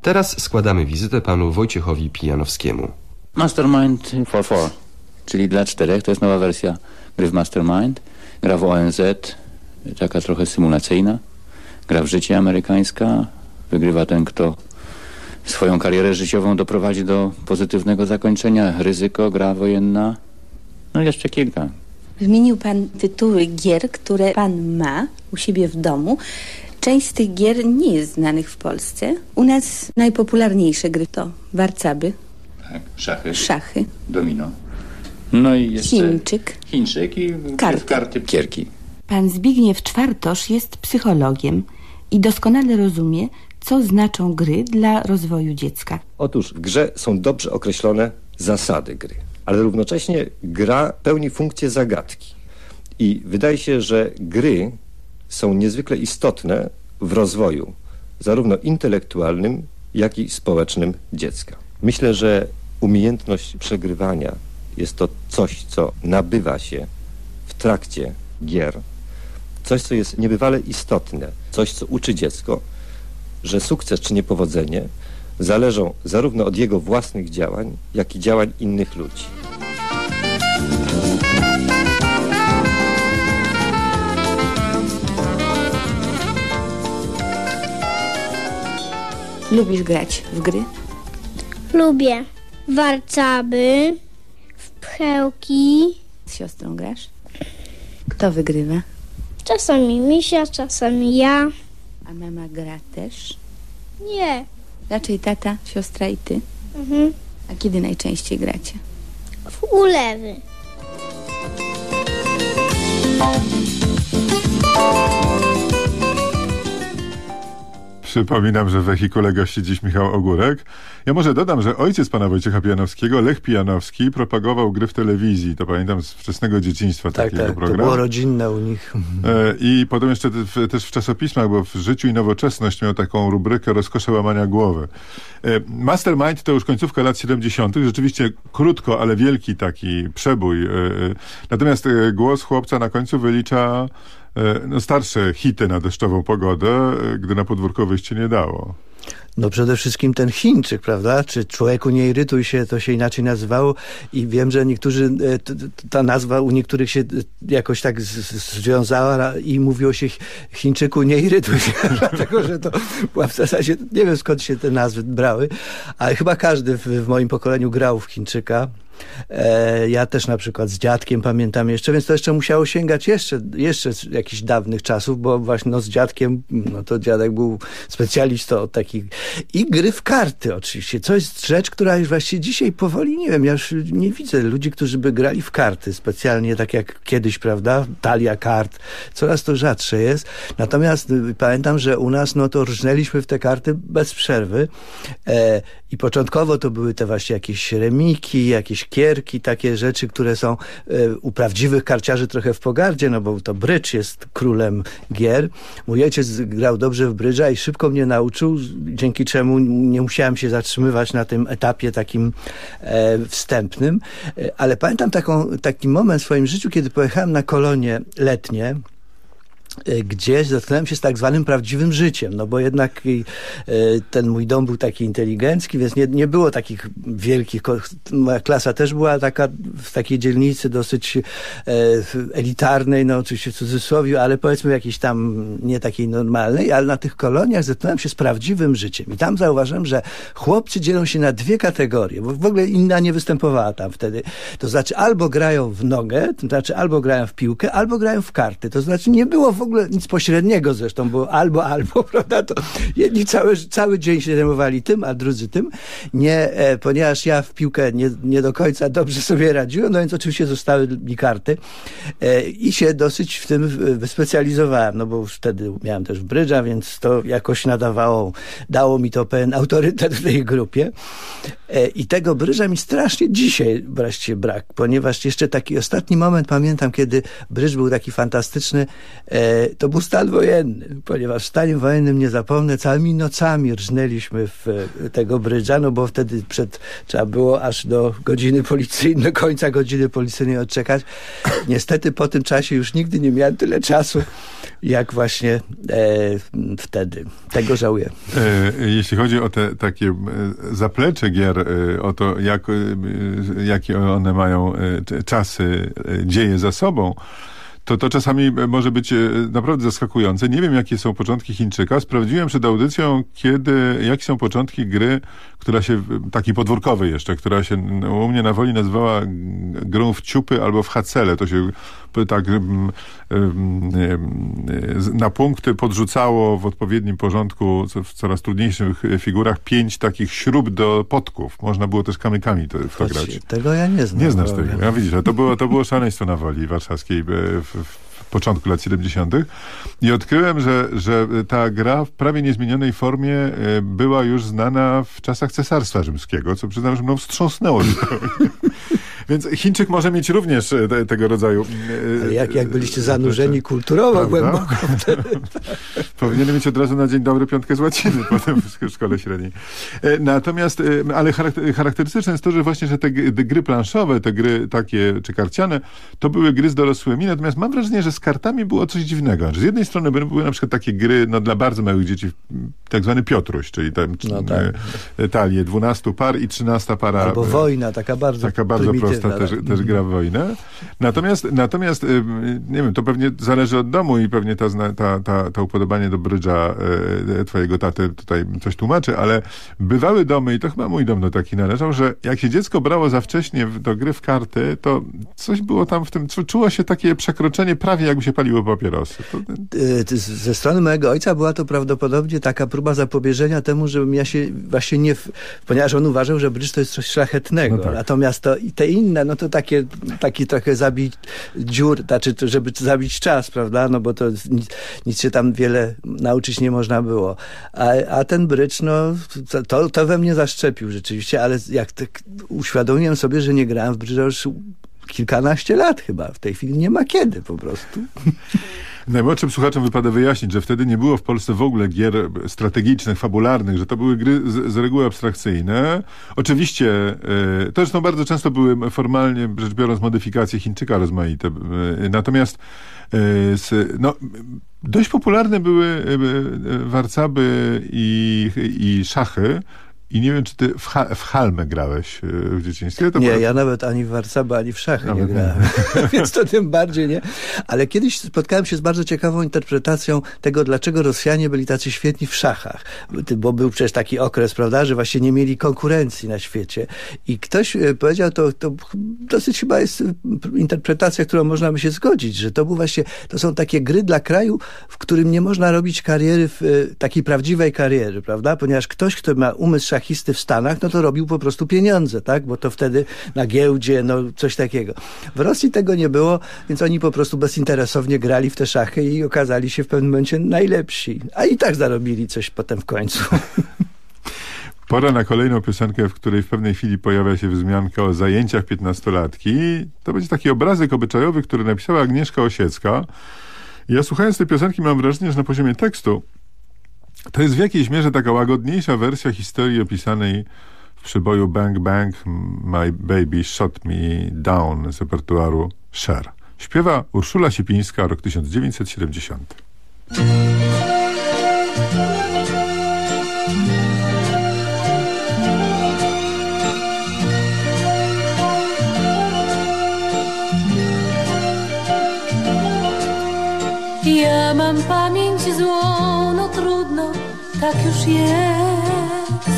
Teraz składamy wizytę panu Wojciechowi Pijanowskiemu. Mastermind 4-4, czyli dla czterech, to jest nowa wersja gry w Mastermind. Gra w ONZ, taka trochę symulacyjna. Gra w życie amerykańska. Wygrywa ten, kto swoją karierę życiową doprowadzi do pozytywnego zakończenia. Ryzyko, gra wojenna. No i jeszcze kilka. Wymienił Pan tytuły gier, które Pan ma u siebie w domu. Część z tych gier nie jest znanych w Polsce. U nas najpopularniejsze gry to warcaby, Tak, szachy, szachy, domino. No i jeszcze Chińczyk. Chińczyk i Karty. karty kierki. Pan Zbigniew Czwartosz jest psychologiem i doskonale rozumie, co znaczą gry dla rozwoju dziecka. Otóż w grze są dobrze określone zasady gry, ale równocześnie gra pełni funkcję zagadki. I wydaje się, że gry są niezwykle istotne w rozwoju zarówno intelektualnym, jak i społecznym dziecka. Myślę, że umiejętność przegrywania jest to coś, co nabywa się w trakcie gier, coś, co jest niebywale istotne, coś, co uczy dziecko, że sukces czy niepowodzenie zależą zarówno od jego własnych działań, jak i działań innych ludzi. Lubisz grać w gry? Lubię warcaby, w pchełki. Z siostrą grasz? Kto wygrywa? Czasami misia, czasami ja. A mama gra też? Nie. Raczej tata, siostra i ty? Mhm. A kiedy najczęściej gracie? W ulewy. Przypominam, że w wehikule gości dziś Michał Ogórek. Ja może dodam, że ojciec pana Wojciecha Pijanowskiego, Lech Pijanowski, propagował gry w telewizji. To pamiętam z wczesnego dzieciństwa Tak, takiego tak, to programu. było rodzinne u nich. E, I potem jeszcze w, też w czasopismach, bo w Życiu i Nowoczesność miał taką rubrykę Rozkosze łamania głowy. E, Mastermind to już końcówka lat 70. Rzeczywiście krótko, ale wielki taki przebój. E, Natomiast głos chłopca na końcu wylicza no, starsze hity na deszczową pogodę, e, gdy na podwórko wyjście nie dało. No przede wszystkim ten Chińczyk, prawda? Czy człowieku nie irytuj się, to się inaczej nazywało i wiem, że niektórzy, e, ta nazwa u niektórych się e, jakoś tak związała i mówiło się Ch- Chińczyku nie irytuj się, [laughs] dlatego, że to była w zasadzie, nie wiem skąd się te nazwy brały, ale chyba każdy w, w moim pokoleniu grał w Chińczyka. E, ja też na przykład z dziadkiem pamiętam jeszcze, więc to jeszcze musiało sięgać jeszcze, jeszcze jakichś dawnych czasów, bo właśnie no, z dziadkiem, no to dziadek był specjalistą od takich i gry w karty oczywiście. To jest rzecz, która już właściwie dzisiaj powoli, nie wiem, ja już nie widzę ludzi, którzy by grali w karty specjalnie tak jak kiedyś, prawda? Talia kart. Coraz to rzadsze jest. Natomiast y, pamiętam, że u nas no to rżnęliśmy w te karty bez przerwy e, i początkowo to były te właśnie jakieś remiki, jakieś kierki, takie rzeczy, które są e, u prawdziwych karciarzy trochę w pogardzie, no bo to brycz jest królem gier. Mój ojciec grał dobrze w brydża i szybko mnie nauczył, dzięki czemu nie musiałem się zatrzymywać na tym etapie takim e, wstępnym. E, ale pamiętam taką, taki moment w swoim życiu, kiedy pojechałem na kolonie letnie, gdzie zetknąłem się z tak zwanym prawdziwym życiem, no bo jednak e, ten mój dom był taki inteligencki, więc nie, nie było takich wielkich, moja klasa też była taka w takiej dzielnicy dosyć e, elitarnej, no oczywiście w cudzysłowie, ale powiedzmy jakiejś tam nie takiej normalnej, ale na tych koloniach zetknąłem się z prawdziwym życiem i tam zauważyłem, że chłopcy dzielą się na dwie kategorie, bo w ogóle inna nie występowała tam wtedy. To znaczy albo grają w nogę, to znaczy albo grają w piłkę, albo grają w karty. To znaczy nie było w ogóle nic pośredniego zresztą, było albo, albo, [laughs] prawda, to jedni cały, cały dzień się zajmowali tym, a drudzy tym. Nie, e, ponieważ ja w piłkę nie, nie do końca dobrze sobie radziłem, no więc oczywiście zostały mi karty e, i się dosyć w tym wyspecjalizowałem, no bo już wtedy miałem też brydża, więc to jakoś nadawało, dało mi to pewien autorytet w tej grupie. E, I tego bryża mi strasznie dzisiaj wreszcie brak, ponieważ jeszcze taki ostatni moment pamiętam, kiedy bryż był taki fantastyczny, e, to był stan wojenny, ponieważ w stanie wojennym nie zapomnę, całymi nocami rżnęliśmy w e, tego brydża, no bo wtedy przed, trzeba było aż do godziny policyjnej, do końca godziny policyjnej odczekać. Niestety po tym czasie już nigdy nie miałem tyle czasu, jak właśnie wtedy. Tego żałuję. Jeśli chodzi o te takie zaplecze gier, o to, jak, e, jakie one mają czasy, dzieje za sobą, to to czasami może być naprawdę zaskakujące. Nie wiem, jakie są początki Chińczyka. Sprawdziłem przed audycją, kiedy, jakie są początki gry, która się, takiej podwórkowej jeszcze, która się u mnie na woli nazywała grą w ciupy albo w hacele. To się tak mm, mm, na punkty podrzucało w odpowiednim porządku, w coraz trudniejszych figurach, pięć takich śrub do podków. Można było też kamykami to, w to grać. Tego ja nie znam. Nie znasz tego. Ja widzisz, to było, to było szaleństwo na woli warszawskiej w, w początku lat 70. I odkryłem, że, że ta gra w prawie niezmienionej formie e, była już znana w czasach Cesarstwa Rzymskiego, co przyznam, że mną wstrząsnęło. [laughs] Więc Chińczyk może mieć również e, te, tego rodzaju... e, Ale jak, jak byliście zanurzeni rzeczy. kulturowo Prawda? głęboko. [laughs] Powinien mieć od razu na dzień dobry piątkę z łaciny [laughs] potem w szkole średniej. E, Natomiast, e, ale charakter- charakterystyczne jest to, że właśnie, że te te gry planszowe, te gry takie czy karciane, to były gry z dorosłymi, natomiast mam wrażenie, że z kartami było coś dziwnego. Z jednej strony by- były na przykład takie gry no, dla bardzo małych dzieci, tak zwany Piotruś, czyli tam No tak. e, talie 12 par i 13 para. Albo e, wojna, taka bardzo Taka bardzo też, tak. też gra w wojnę. Natomiast, natomiast ym, nie wiem, to pewnie zależy od domu i pewnie ta, ta, ta, to upodobanie do brydża e, twojego taty tutaj coś tłumaczy, ale bywały domy, i to chyba mój dom do taki należał, że jak się dziecko brało za wcześnie do gry w karty, to coś było tam w tym, czu- czuło się takie przekroczenie prawie jakby się paliło papierosy. To, Y, Ze strony mojego ojca była to prawdopodobnie taka próba zapobieżenia temu, żebym ja się właśnie nie... w- Ponieważ on uważał, że brycz to jest coś szlachetnego. No tak. Natomiast to, te inne, no to takie, taki trochę zabić dziur, znaczy to, żeby zabić czas, prawda? No bo to nic, nic się tam wiele nauczyć nie można było. A, a ten brycz, no to, to we mnie zaszczepił rzeczywiście, ale jak tak uświadomiłem sobie, że nie grałem w brycz już kilkanaście lat chyba. W tej chwili nie ma kiedy po prostu. Najmłodszym słuchaczom wypada wyjaśnić, że wtedy nie było w Polsce w ogóle gier strategicznych, fabularnych, że to były gry z, z reguły abstrakcyjne. Oczywiście, e, to zresztą bardzo często były formalnie rzecz biorąc modyfikacje Chińczyka rozmaite. E, natomiast e, z, no, dość popularne były warcaby i, i szachy. I nie wiem, czy ty w, ha, w Halmę grałeś e, w dzieciństwie? To nie, ja nawet ani w Warszawę, ani w szachy nie Nawet nie. grałem, [laughs] [laughs] więc to tym bardziej nie. Ale kiedyś spotkałem się z bardzo ciekawą interpretacją tego, dlaczego Rosjanie byli tacy świetni w szachach. Bo był przecież taki okres, prawda, że właśnie nie mieli konkurencji na świecie. I ktoś e, powiedział, to, to dosyć chyba jest e, interpretacja, którą można by się zgodzić, że to był właśnie, to są takie gry dla kraju, w którym nie można robić kariery, w, takiej prawdziwej kariery, prawda? Ponieważ ktoś, kto ma umysł szachisty w Stanach, no to robił po prostu pieniądze, tak? Bo to wtedy na giełdzie, no coś takiego. W Rosji tego nie było, więc oni po prostu bezinteresownie grali w te szachy i okazali się w pewnym momencie najlepsi. A i tak zarobili coś potem w końcu. [laughs] Pora na kolejną piosenkę, w której w pewnej chwili pojawia się wzmianka o zajęciach piętnastolatki. To będzie taki obrazek obyczajowy, który napisała Agnieszka Osiecka. Ja słuchając tej piosenki mam wrażenie, że na poziomie tekstu to jest w jakiejś mierze taka łagodniejsza wersja historii opisanej w przyboju Bang Bang My Baby Shot Me Down z repertuaru Cher. Śpiewa Urszula Sipińska, rok 1970. Ja mam pamięć złą, tak już jest.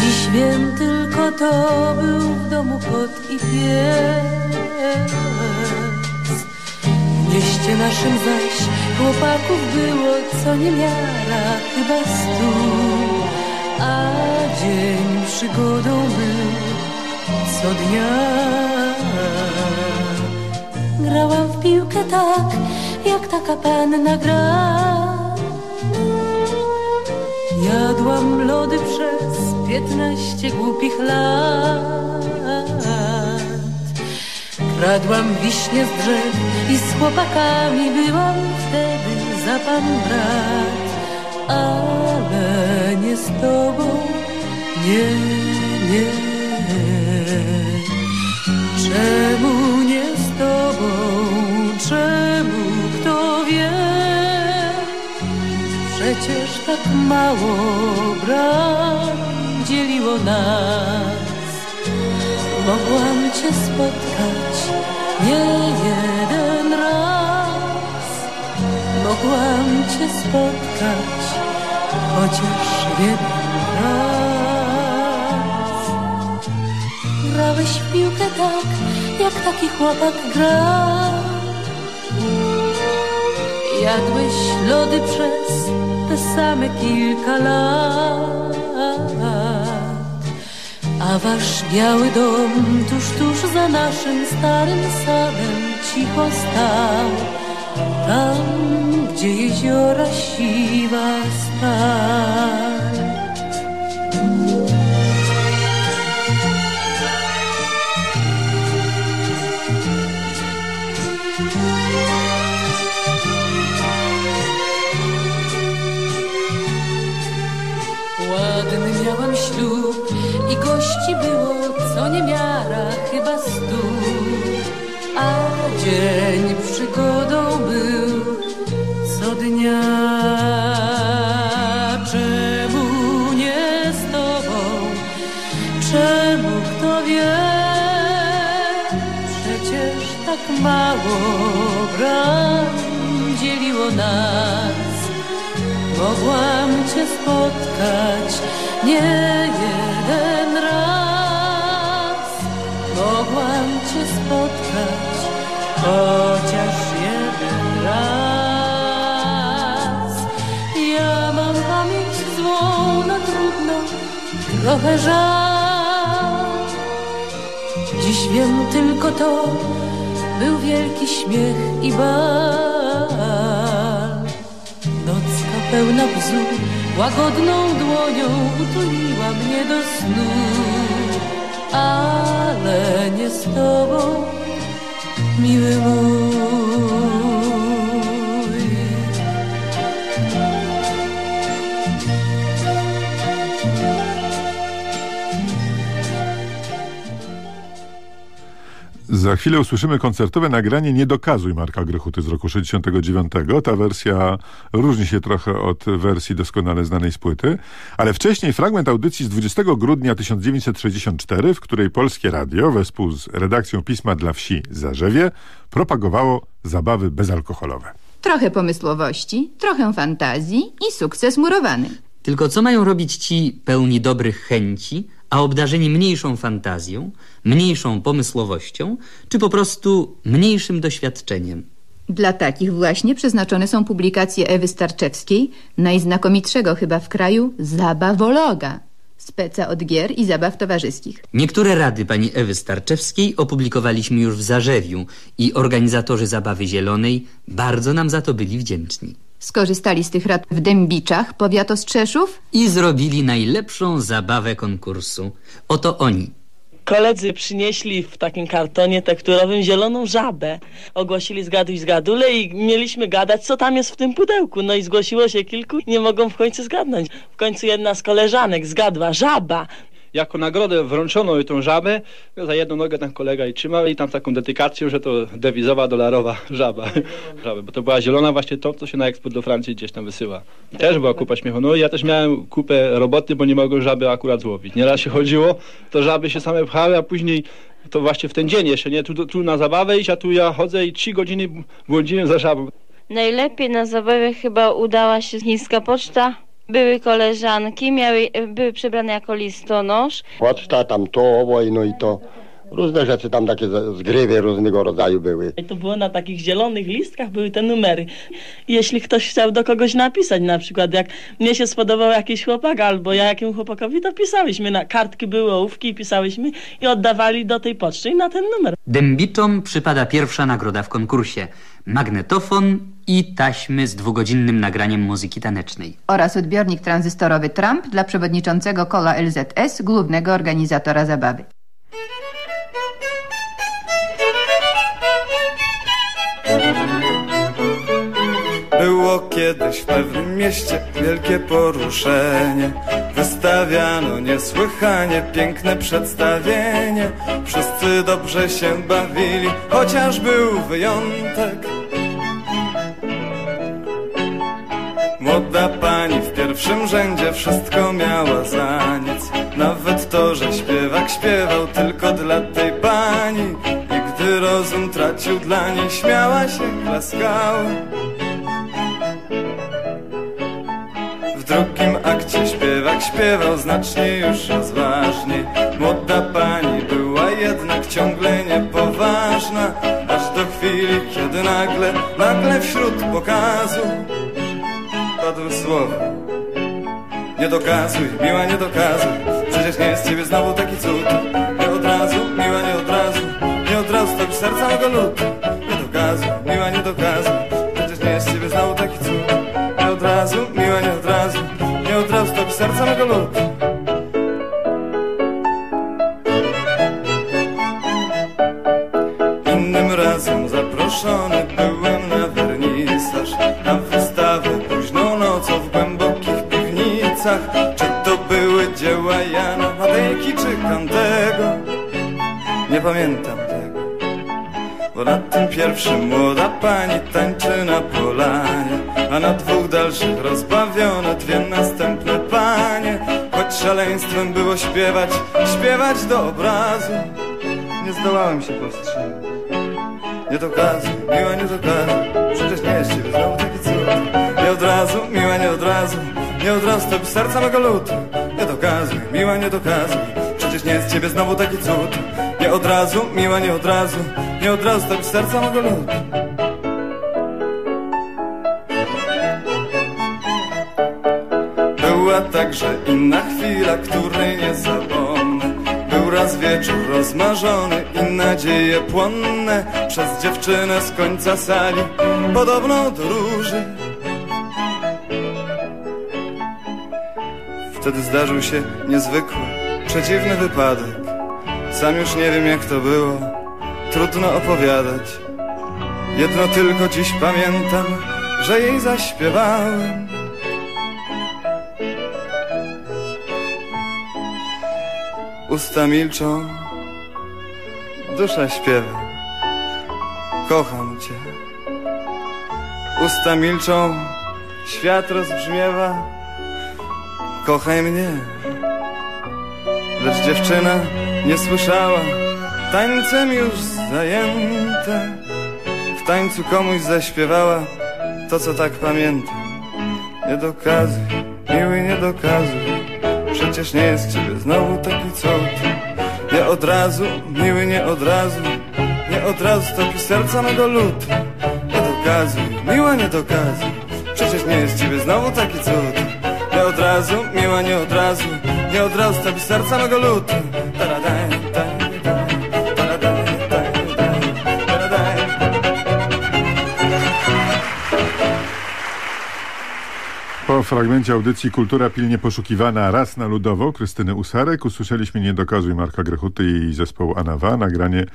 Dziś wiem tylko to był w domu kot i pies. W mieście naszym zaś chłopaków było co niemiara chyba stu. A dzień przygodą był co dnia. Grałam w piłkę tak, jak taka panna gra. Jadłam lody przez piętnaście głupich lat. Kradłam wiśnie z drzew i z chłopakami byłam wtedy za pan brat. Ale nie z tobą, nie, nie. Czemu nie z tobą? Czemu Przecież tak mało bram dzieliło nas. Mogłam cię spotkać nie jeden raz. Mogłam cię spotkać chociaż jeden raz. Grałeś w piłkę tak, jak taki chłopak gra. Jadłeś lody przez te same kilka lat. A wasz biały dom tuż, tuż za naszym starym sadem cicho stał. Tam, gdzie jeziora siwa stal. Dzień przygodą był co dnia. Czemu nie z tobą? Czemu kto wie? Przecież tak mało bram dzieliło nas. Mogłam cię spotkać nie jeden chociaż jeden raz. Ja mam pamięć złą na trudno, trochę żal. Dziś wiem tylko to, był wielki śmiech i bal. Nocka pełna bzu, łagodną dłonią utuliła mnie do snu. Ale nie z tobą, miły mój. Za chwilę usłyszymy koncertowe nagranie Nie dokazuj Marka Grechuty z roku 69. Ta wersja różni się trochę od wersji doskonale znanej z płyty, ale wcześniej fragment audycji z 20 grudnia 1964, w której Polskie Radio wespół z redakcją Pisma dla Wsi Zarzewie propagowało zabawy bezalkoholowe. Trochę pomysłowości, trochę fantazji i sukces murowany. Tylko co mają robić ci pełni dobrych chęci, a obdarzeni mniejszą fantazją, mniejszą pomysłowością, czy po prostu mniejszym doświadczeniem? Dla takich właśnie przeznaczone są publikacje Ewy Starczewskiej, najznakomitszego chyba w kraju zabawologa, speca od gier i zabaw towarzyskich. Niektóre rady pani Ewy Starczewskiej opublikowaliśmy już w Zarzewiu i organizatorzy Zabawy Zielonej bardzo nam za to byli wdzięczni. Skorzystali z tych rad w Dębiczach, powiat Ostrzeszów I zrobili najlepszą zabawę konkursu. Oto oni. Koledzy przynieśli w takim kartonie tekturowym zieloną żabę. Ogłosili zgaduj zgadule i mieliśmy gadać, co tam jest w tym pudełku. No i zgłosiło się kilku nie mogą w końcu zgadnąć. W końcu jedna z koleżanek zgadła, żaba. Jako nagrodę wręczono jej tą żabę, za jedną nogę ten kolega i trzymał i tam taką dedykacją, że to dewizowa, dolarowa żaba. [laughs] żaba. Bo to była zielona właśnie to, co się na eksport do Francji gdzieś tam wysyła. Też była kupa śmiechu. No i ja też miałem kupę roboty, bo nie mogłem żaby akurat złowić. Nieraz się chodziło, to żaby się same pchały, a później to właśnie w ten dzień jeszcze, nie? Tu, tu na zabawę iść, a tu ja chodzę i trzy godziny błądziłem za żabą. Najlepiej na zabawie chyba udała się chińska poczta. Były koleżanki, miały, były przebrane jako listonosz. Poczta, tam to, owo i no i to. Różne rzeczy tam takie z- zgrywy różnego rodzaju były. I to było na takich zielonych listkach, były te numery. I Jeśli ktoś chciał do kogoś napisać, na przykład jak mnie się spodobał jakiś chłopak, albo ja jakiemu chłopakowi, to pisałyśmy, na kartki były ołówki i pisałyśmy i oddawali do tej poczty i na ten numer. Dębiczom przypada pierwsza nagroda w konkursie. Magnetofon i taśmy z dwugodzinnym nagraniem muzyki tanecznej. oraz odbiornik tranzystorowy Trump dla przewodniczącego kola LZS, głównego organizatora zabawy. Było kiedyś w pewnym mieście wielkie poruszenie. Wystawiano niesłychanie piękne przedstawienie. Wszyscy dobrze się bawili, chociaż był wyjątek. Młoda pani w pierwszym rzędzie wszystko miała za nic. Nawet to, że śpiewak śpiewał tylko dla tej pani. I gdy rozum tracił dla niej, śmiała się, klaskała śpiewał znacznie już rozważniej Młoda pani była jednak ciągle niepoważna Aż do chwili, kiedy nagle, nagle wśród pokazu Padły słowa. Nie dokazuj, miła nie dokazuj Przecież nie jest ciebie znowu taki cud. Nie od razu, miła nie od razu pamiętam tego. Bo na tym pierwszym młoda pani tańczy na polanie A na dwóch dalszych rozbawione dwie następne panie. Choć szaleństwem było śpiewać, śpiewać do obrazu. Nie zdołałem się powstrzymać. Nie dokazuj, miła, nie dokazuj. Przecież nie jest ciebie znowu taki cud. Nie od razu, miła, nie od razu. Nie od razu tobie serca mego lutu. Nie dokazuj, miła, nie dokazuj. Przecież nie jest ciebie znowu taki cud Nie od razu, miła, nie od razu. Nie od razu tobie serca mego lutu Była także inna chwila, której nie zapomnę. Był raz wieczór rozmarzony i nadzieje płonne Przez dziewczynę z końca sali, podobną do róży. Wtedy zdarzył się niezwykły, przeciwny wypadek Sam już nie wiem jak to było, trudno opowiadać Jedno tylko dziś pamiętam, że jej zaśpiewałem Usta milczą, dusza śpiewa. Kocham cię. Usta milczą, świat rozbrzmiewa. Kochaj mnie. Lecz dziewczyna nie słyszała, tańcem już zajęta. W tańcu komuś zaśpiewała to, co tak pamiętam. Nie dokazuj, miły, nie dokazuj. Przecież nie jest ciebie znowu taki cud. Nie od razu, miły nie od razu. Nie od razu stopi serca mego lud. Nie dokazuj, miła nie dokazuj. Przecież nie jest ciebie znowu taki cud. Nie od razu, miła nie od razu. Nie od razu stopi serca mego lud fragmencie audycji Kultura pilnie poszukiwana raz na ludowo Krystyny Usarek usłyszeliśmy Nie dokazuj Marka Grechuty i zespołu Anawa, nagranie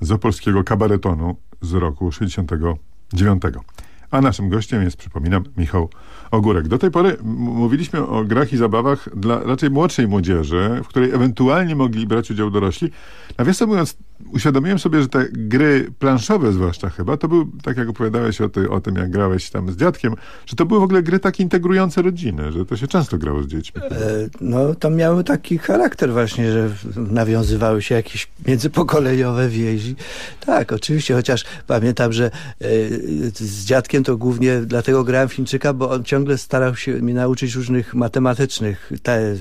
z opolskiego kabaretonu z roku 69. A naszym gościem jest, przypominam, Michał Ogórek. Do tej pory mówiliśmy o grach i zabawach dla raczej młodszej młodzieży, w której ewentualnie mogli brać udział dorośli. Nawiasem mówiąc, uświadomiłem sobie, że te gry planszowe zwłaszcza chyba, to był, tak jak opowiadałeś o, ty, o tym, jak grałeś tam z dziadkiem, że to były w ogóle gry tak integrujące rodziny, że to się często grało z dziećmi. E, No, to miały taki charakter właśnie, że nawiązywały się jakieś międzypokoleniowe więzi. Tak, oczywiście, chociaż pamiętam, że e, z dziadkiem to głównie dlatego grałem Chińczyka, bo on ciągle starał się mnie nauczyć różnych matematycznych. Te, e,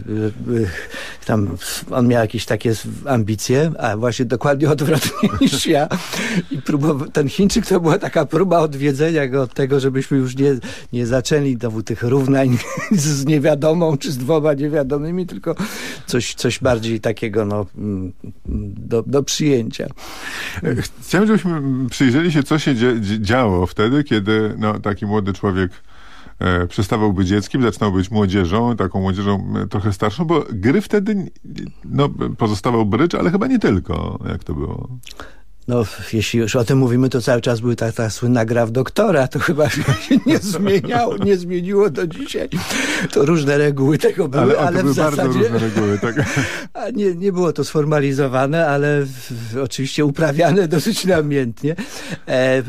tam on miał jakieś takie ambicje, a właśnie dokładnie odwrotnie [laughs] niż ja. I próbował, ten Chińczyk to była taka próba odwiedzenia go od tego, żebyśmy już nie, nie zaczęli znowu tych równań [laughs] z niewiadomą czy z dwoma niewiadomymi, tylko coś, coś bardziej takiego no, mm, do, do przyjęcia. Chciałem, żebyśmy przyjrzeli się, co się dzie- działo wtedy, kiedy no, taki młody człowiek przestawał być dzieckiem, zaczynał być młodzieżą, taką młodzieżą e, trochę starszą, bo gry wtedy no, pozostawał brycz, ale chyba nie tylko. Jak to było? No, jeśli już o tym mówimy, to cały czas była ta, ta słynna gra w doktora. To chyba [laughs] się nie zmieniało, nie zmieniło do dzisiaj. To różne reguły tego były, Ale, ale, to w były zasadzie... bardzo różne reguły. Tak? [laughs] A nie, nie było to sformalizowane, ale w, oczywiście uprawiane [laughs] dosyć namiętnie. E,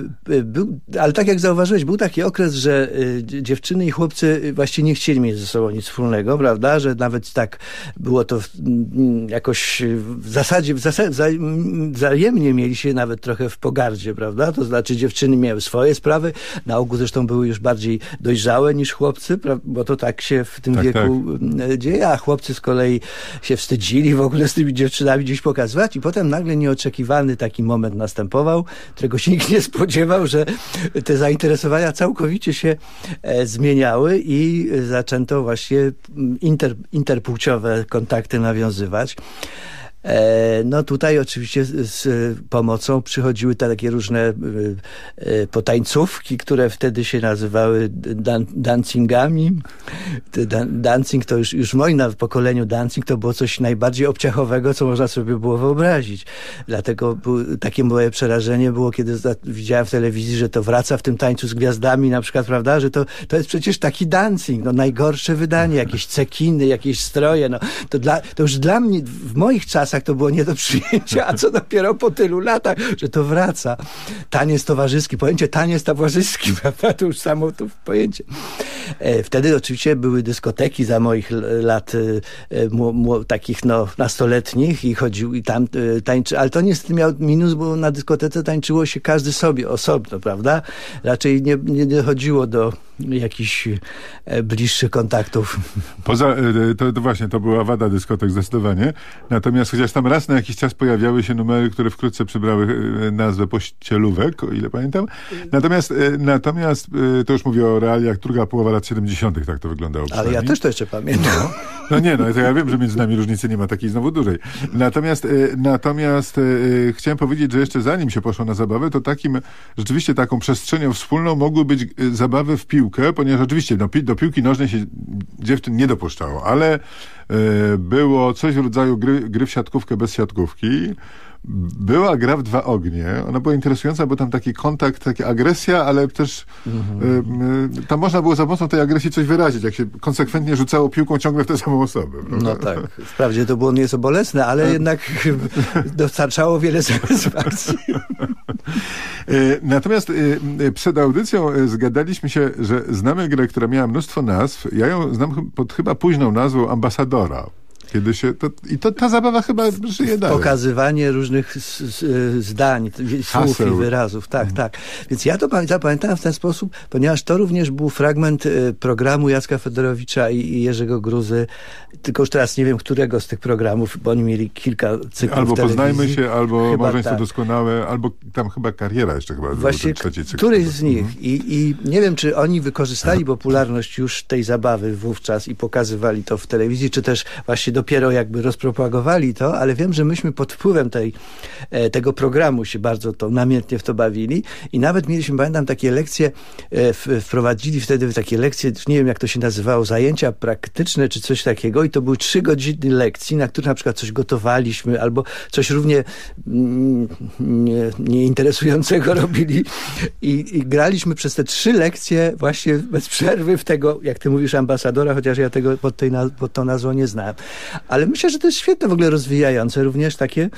był, ale tak jak zauważyłeś, był taki okres, że y, dziewczyny i chłopcy właściwie nie chcieli mieć ze sobą nic wspólnego, prawda? Że nawet tak było to w, jakoś w zasadzie, w zasadzie wzajemnie mieli się nawet trochę w pogardzie, prawda? To znaczy dziewczyny miały swoje sprawy, na ogół zresztą były już bardziej dojrzałe niż chłopcy, bo to tak się w tym Tak, wieku tak. m, dzieje, a chłopcy z kolei się wstydzili w ogóle z tymi dziewczynami gdzieś pokazywać i potem nagle nieoczekiwany taki moment następował, którego się nikt nie spodziewał, że te zainteresowania całkowicie się e, zmieniały i zaczęto właśnie mm, inter, interpłciowe kontakty nawiązywać. E, No tutaj oczywiście z, pomocą przychodziły takie różne y, y, potańcówki, które wtedy się nazywały dan dancingami. Dan dancing to już, już w moim pokoleniu dancing to było coś najbardziej obciachowego, co można sobie było wyobrazić. Dlatego takie moje przerażenie było, kiedy widziałem w telewizji, że to wraca w tym tańcu z gwiazdami na przykład, prawda, że to, to jest przecież taki dancing, no najgorsze wydanie, jakieś cekiny, jakieś stroje, no to, dla, to już dla mnie w moich czasach czasach to było nie do przyjęcia, a co dopiero po tylu latach, że to wraca. Taniec towarzyski, pojęcie taniec towarzyski, [laughs] prawda? To już samo to pojęcie. E, Wtedy oczywiście były dyskoteki za moich lat e, e, takich no, nastoletnich i chodził i tam tańczy, ale to niestety miał minus, bo na dyskotece tańczyło się każdy sobie osobno, prawda? Raczej nie, nie dochodziło do jakichś bliższych kontaktów. Poza, to, to właśnie, to była wada dyskotek zdecydowanie. Natomiast chociaż tam raz na jakiś czas pojawiały się numery, które wkrótce przybrały e, nazwę pościelówek, o ile pamiętam. Natomiast, e, natomiast e, to już mówię o realiach druga połowa lat 70. tak to wyglądało. Ale ja też to jeszcze pamiętam. No [laughs] nie, no to ja wiem, że między nami różnicy nie ma takiej znowu dużej. Natomiast, e, natomiast e, chciałem powiedzieć, że jeszcze zanim się poszło na zabawę, to takim, rzeczywiście taką przestrzenią wspólną mogły być e, zabawy w piłkę, ponieważ oczywiście no, do piłki nożnej się dziewczyn nie dopuszczało, ale było coś w rodzaju gry, gry w siatkówkę bez siatkówki. Była gra w dwa ognie. Ona była interesująca, bo tam taki kontakt, taka agresja, ale też Mhm. e, e, tam można było za pomocą tej agresji coś wyrazić, jak się konsekwentnie rzucało piłką ciągle w tę samą osobę. No tak. Wprawdzie to było nieco bolesne, ale jednak [laughs] dostarczało wiele [laughs] satysfakcji. E, [laughs] Natomiast e, e, przed audycją e, zgadaliśmy się, że znamy grę, która miała mnóstwo nazw. Ja ją znam pod chyba późną nazwą Ambasadora. Kiedy się to, I to ta zabawa chyba żyje dalej. Pokazywanie różnych s- s- zdań, t- słów i Haseł. wyrazów. Tak, tak. Więc ja to pamię- zapamiętałem w ten sposób, ponieważ to również był fragment e, programu Jacka Fedorowicza i, Jerzego Gruzy. Tylko już teraz nie wiem, którego z tych programów, bo oni mieli kilka cyklów Albo. Poznajmy się, albo Chyba Małżeństwo tak. doskonałe, albo tam chyba Kariera jeszcze chyba. Właśnie trzeci cykl. któryś z nich. I, I nie wiem, czy oni wykorzystali [laughs] popularność już tej zabawy wówczas i pokazywali to w telewizji, czy też właśnie dopiero jakby rozpropagowali to, ale wiem, że myśmy pod wpływem tej, e, tego programu się bardzo to namiętnie w to bawili i nawet mieliśmy, pamiętam, takie lekcje, e, wprowadzili wtedy takie lekcje, nie wiem jak to się nazywało, zajęcia praktyczne czy coś takiego i to były trzy godziny lekcji, na których na przykład coś gotowaliśmy albo coś równie mm, nie, nieinteresującego [laughs] robili I, i graliśmy przez te trzy lekcje właśnie bez przerwy w tego, jak ty mówisz, ambasadora, chociaż ja tego pod, tej, pod tą nazwą nie znałem. Ale myślę, że to jest świetne w ogóle rozwijające, również takie,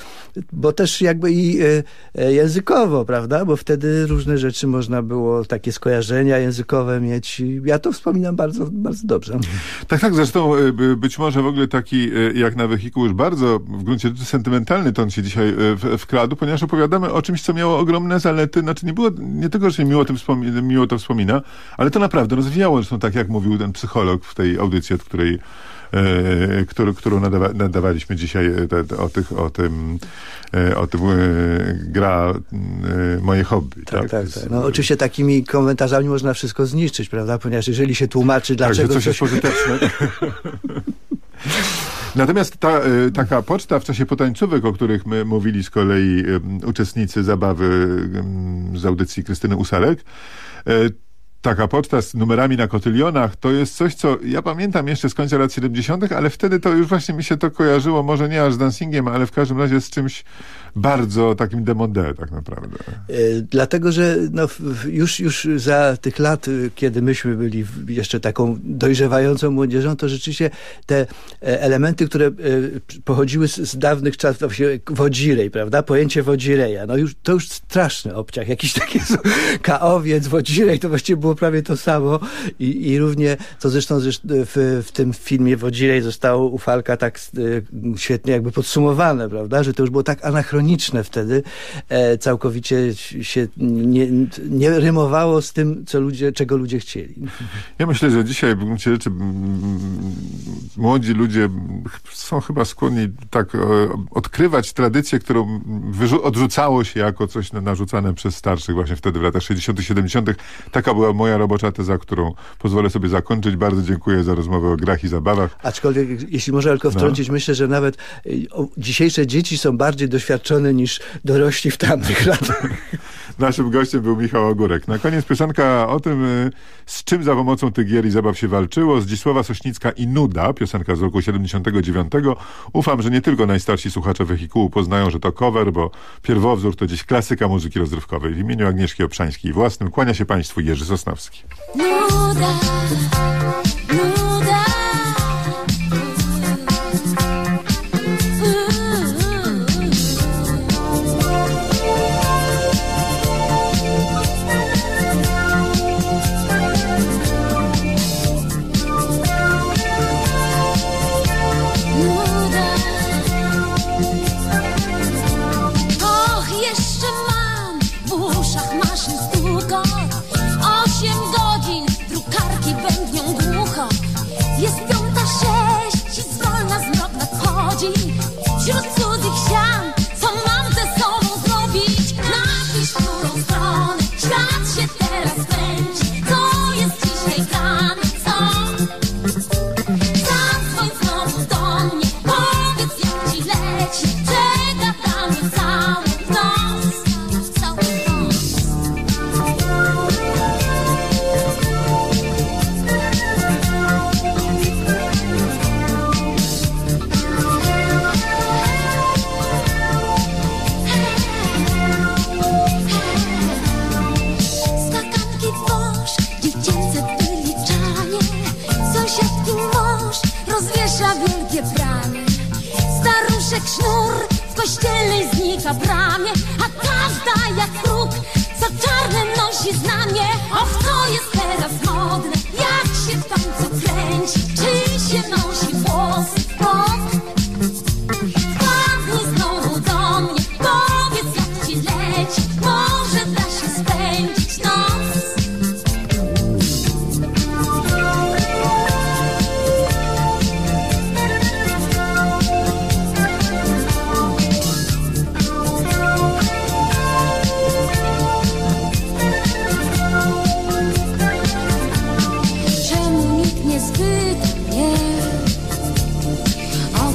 bo też jakby i e, e, językowo, prawda? Bo wtedy różne rzeczy można było, takie skojarzenia językowe mieć. Ja to wspominam bardzo, bardzo dobrze. Tak, tak, zresztą e, by- być może w ogóle taki, jak na wehikuł, już bardzo w gruncie rzeczy sentymentalny ton się dzisiaj wkradł, ponieważ opowiadamy o czymś, co miało ogromne zalety, znaczy nie było, nie tylko, że się miło, tym miło to wspomina, ale to naprawdę rozwijało, zresztą tak jak mówił ten psycholog w tej audycji, od której e, którą, którą nadawa, nadawaliśmy dzisiaj e, te, o, tych, o tym, e, o tym gra moje hobby. Tak, tak, tak. No, oczywiście takimi komentarzami można wszystko zniszczyć, prawda? Ponieważ jeżeli się tłumaczy, Tak, dlaczego coś jest pożyteczne. [laughs] Natomiast ta, taka poczta w czasie potańcówek, o których my mówili z kolei uczestnicy zabawy z audycji Krystyny Usalek, taka poczta z numerami na kotylionach, to jest coś, co ja pamiętam jeszcze z końca lat 70., ale wtedy to już właśnie mi się to kojarzyło, może nie aż z dancingiem, ale w każdym razie z czymś bardzo takim demodé tak naprawdę. E, Dlatego, że no, już, już za tych lat, y, kiedy myśmy byli jeszcze taką dojrzewającą młodzieżą, to rzeczywiście te e, elementy, które e, pochodziły z, z dawnych czasów, wodzirej, prawda? Pojęcie wodzireja. No już, to już straszny obciach. Jakiś taki [laughs] kaowiec, wodzirej, to właściwie było prawie to samo. I, i równie, to zresztą w, w tym filmie wodzirej zostało u Falka tak e, świetnie jakby podsumowane, prawda? Że to już było tak anachroniczne wtedy, e, całkowicie się nie, nie rymowało z tym, co ludzie, czego ludzie chcieli. Ja myślę, że dzisiaj w gruncie rzeczy młodzi ludzie są chyba skłonni tak e, odkrywać tradycję, którą odrzucało się jako coś na- narzucane przez starszych właśnie wtedy w latach 60 70 Taka była moja robocza teza, którą pozwolę sobie zakończyć. Bardzo dziękuję za rozmowę o grach i zabawach. Aczkolwiek, jeśli można tylko No. wtrącić, myślę, że nawet y, dzisiejsze dzieci są bardziej doświadczone niż dorośli w tamtych [laughs] latach. Naszym gościem był Michał Ogórek. Na koniec piosenka o tym, y, z czym za pomocą tych gier i zabaw się walczyło. Zdzisława Sośnicka i Nuda, piosenka z roku 79. Ufam, że nie tylko najstarsi słuchacze wehikułu poznają, że to cover, bo pierwowzór to dziś klasyka muzyki rozrywkowej. W imieniu Agnieszki Obszańskiej własnym kłania się Państwu Jerzy Sosnowski. Nuda, nuda.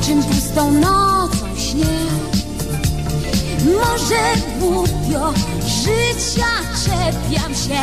Czym pustą nocą śnie? Może głupio życia czepiam się.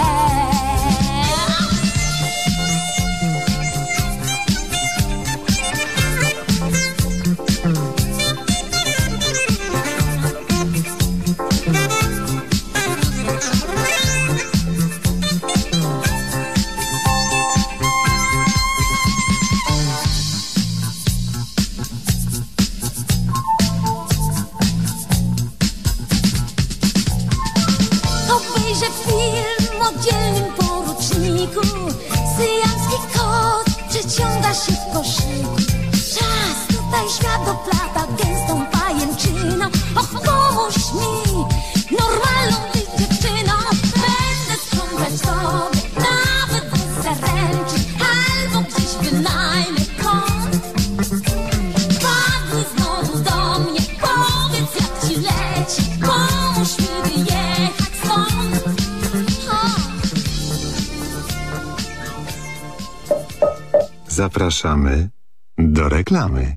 Zapraszamy do reklamy.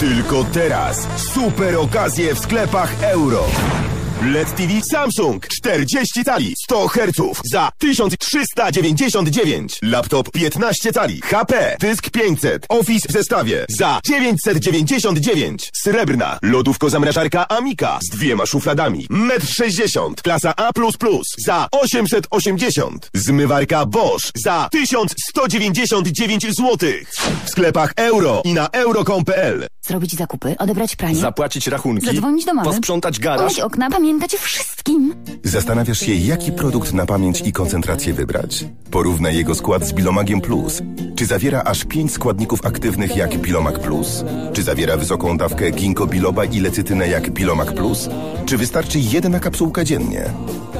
Tylko teraz super okazje w sklepach euro. LED TV Samsung 40 cali 100 Hz za 1399. Laptop 15 cali HP dysk 500 Office w zestawie za 999. Srebrna lodówko-zamrażarka Amika z dwiema szufladami 1,60 m klasa A++ za 880. Zmywarka Bosch za 1199 zł. W sklepach euro i na euro.com.pl Zrobić zakupy, odebrać pranie, Zapłacić rachunki, zadzwonić do mamy, posprzątać garaż. umyć okna, pamiętać o wszystkim. Zastanawiasz się, jaki produkt na pamięć i koncentrację wybrać? Porównaj jego skład z Bilomagiem Plus. Czy zawiera aż 5 składników aktywnych jak Bilomag Plus? Czy zawiera wysoką dawkę ginkgo biloba i lecytynę jak Bilomag Plus? Czy wystarczy jedna kapsułka dziennie?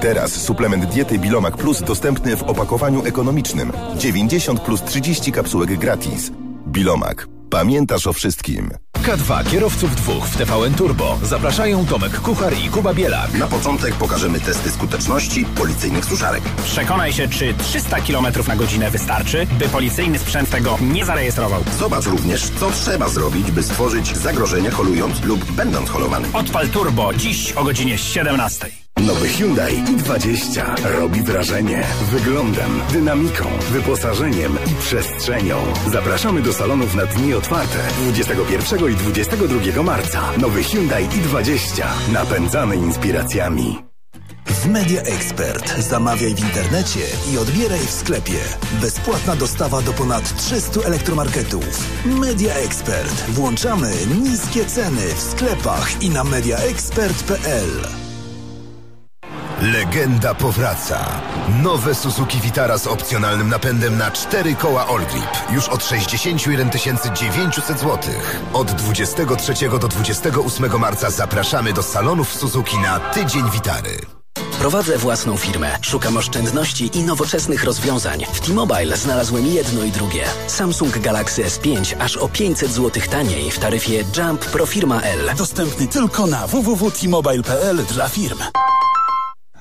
Teraz suplement diety Bilomag Plus dostępny w opakowaniu ekonomicznym. 90 plus 30 kapsułek gratis. Bilomag. Pamiętasz o wszystkim. K2 kierowców dwóch w TVN Turbo. Zapraszają Tomek Kuchar i Kuba Bielak. Na początek pokażemy testy skuteczności policyjnych suszarek. Przekonaj się, czy 300 km na godzinę wystarczy, by policyjny sprzęt tego nie zarejestrował. Zobacz również, co trzeba zrobić, by stworzyć zagrożenie holując lub będąc holowany. Odpal turbo dziś o godzinie 17. Nowy Hyundai i20 robi wrażenie wyglądem, dynamiką, wyposażeniem i przestrzenią. Zapraszamy do salonów na dni otwarte 21 i 22 marca. Nowy Hyundai i20 napędzany inspiracjami. W Media Expert zamawiaj w internecie i odbieraj w sklepie. Bezpłatna dostawa do ponad 300 elektromarketów. Media Expert. Włączamy niskie ceny w sklepach i na mediaexpert.pl. Legenda powraca. Nowe Suzuki Vitara z opcjonalnym napędem na 4 koła All Grip. Już od 61 900 zł. Od 23 do 28 marca zapraszamy do salonów Suzuki na Tydzień Witary. Prowadzę własną firmę. Szukam oszczędności i nowoczesnych rozwiązań. W T-Mobile znalazłem jedno i drugie. Samsung Galaxy S5 aż o 500 zł taniej w taryfie Jump Pro Firma L. Dostępny tylko na www.tmobile.pl dla firm.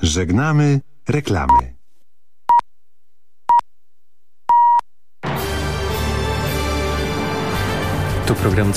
Żegnamy reklamy. Tu program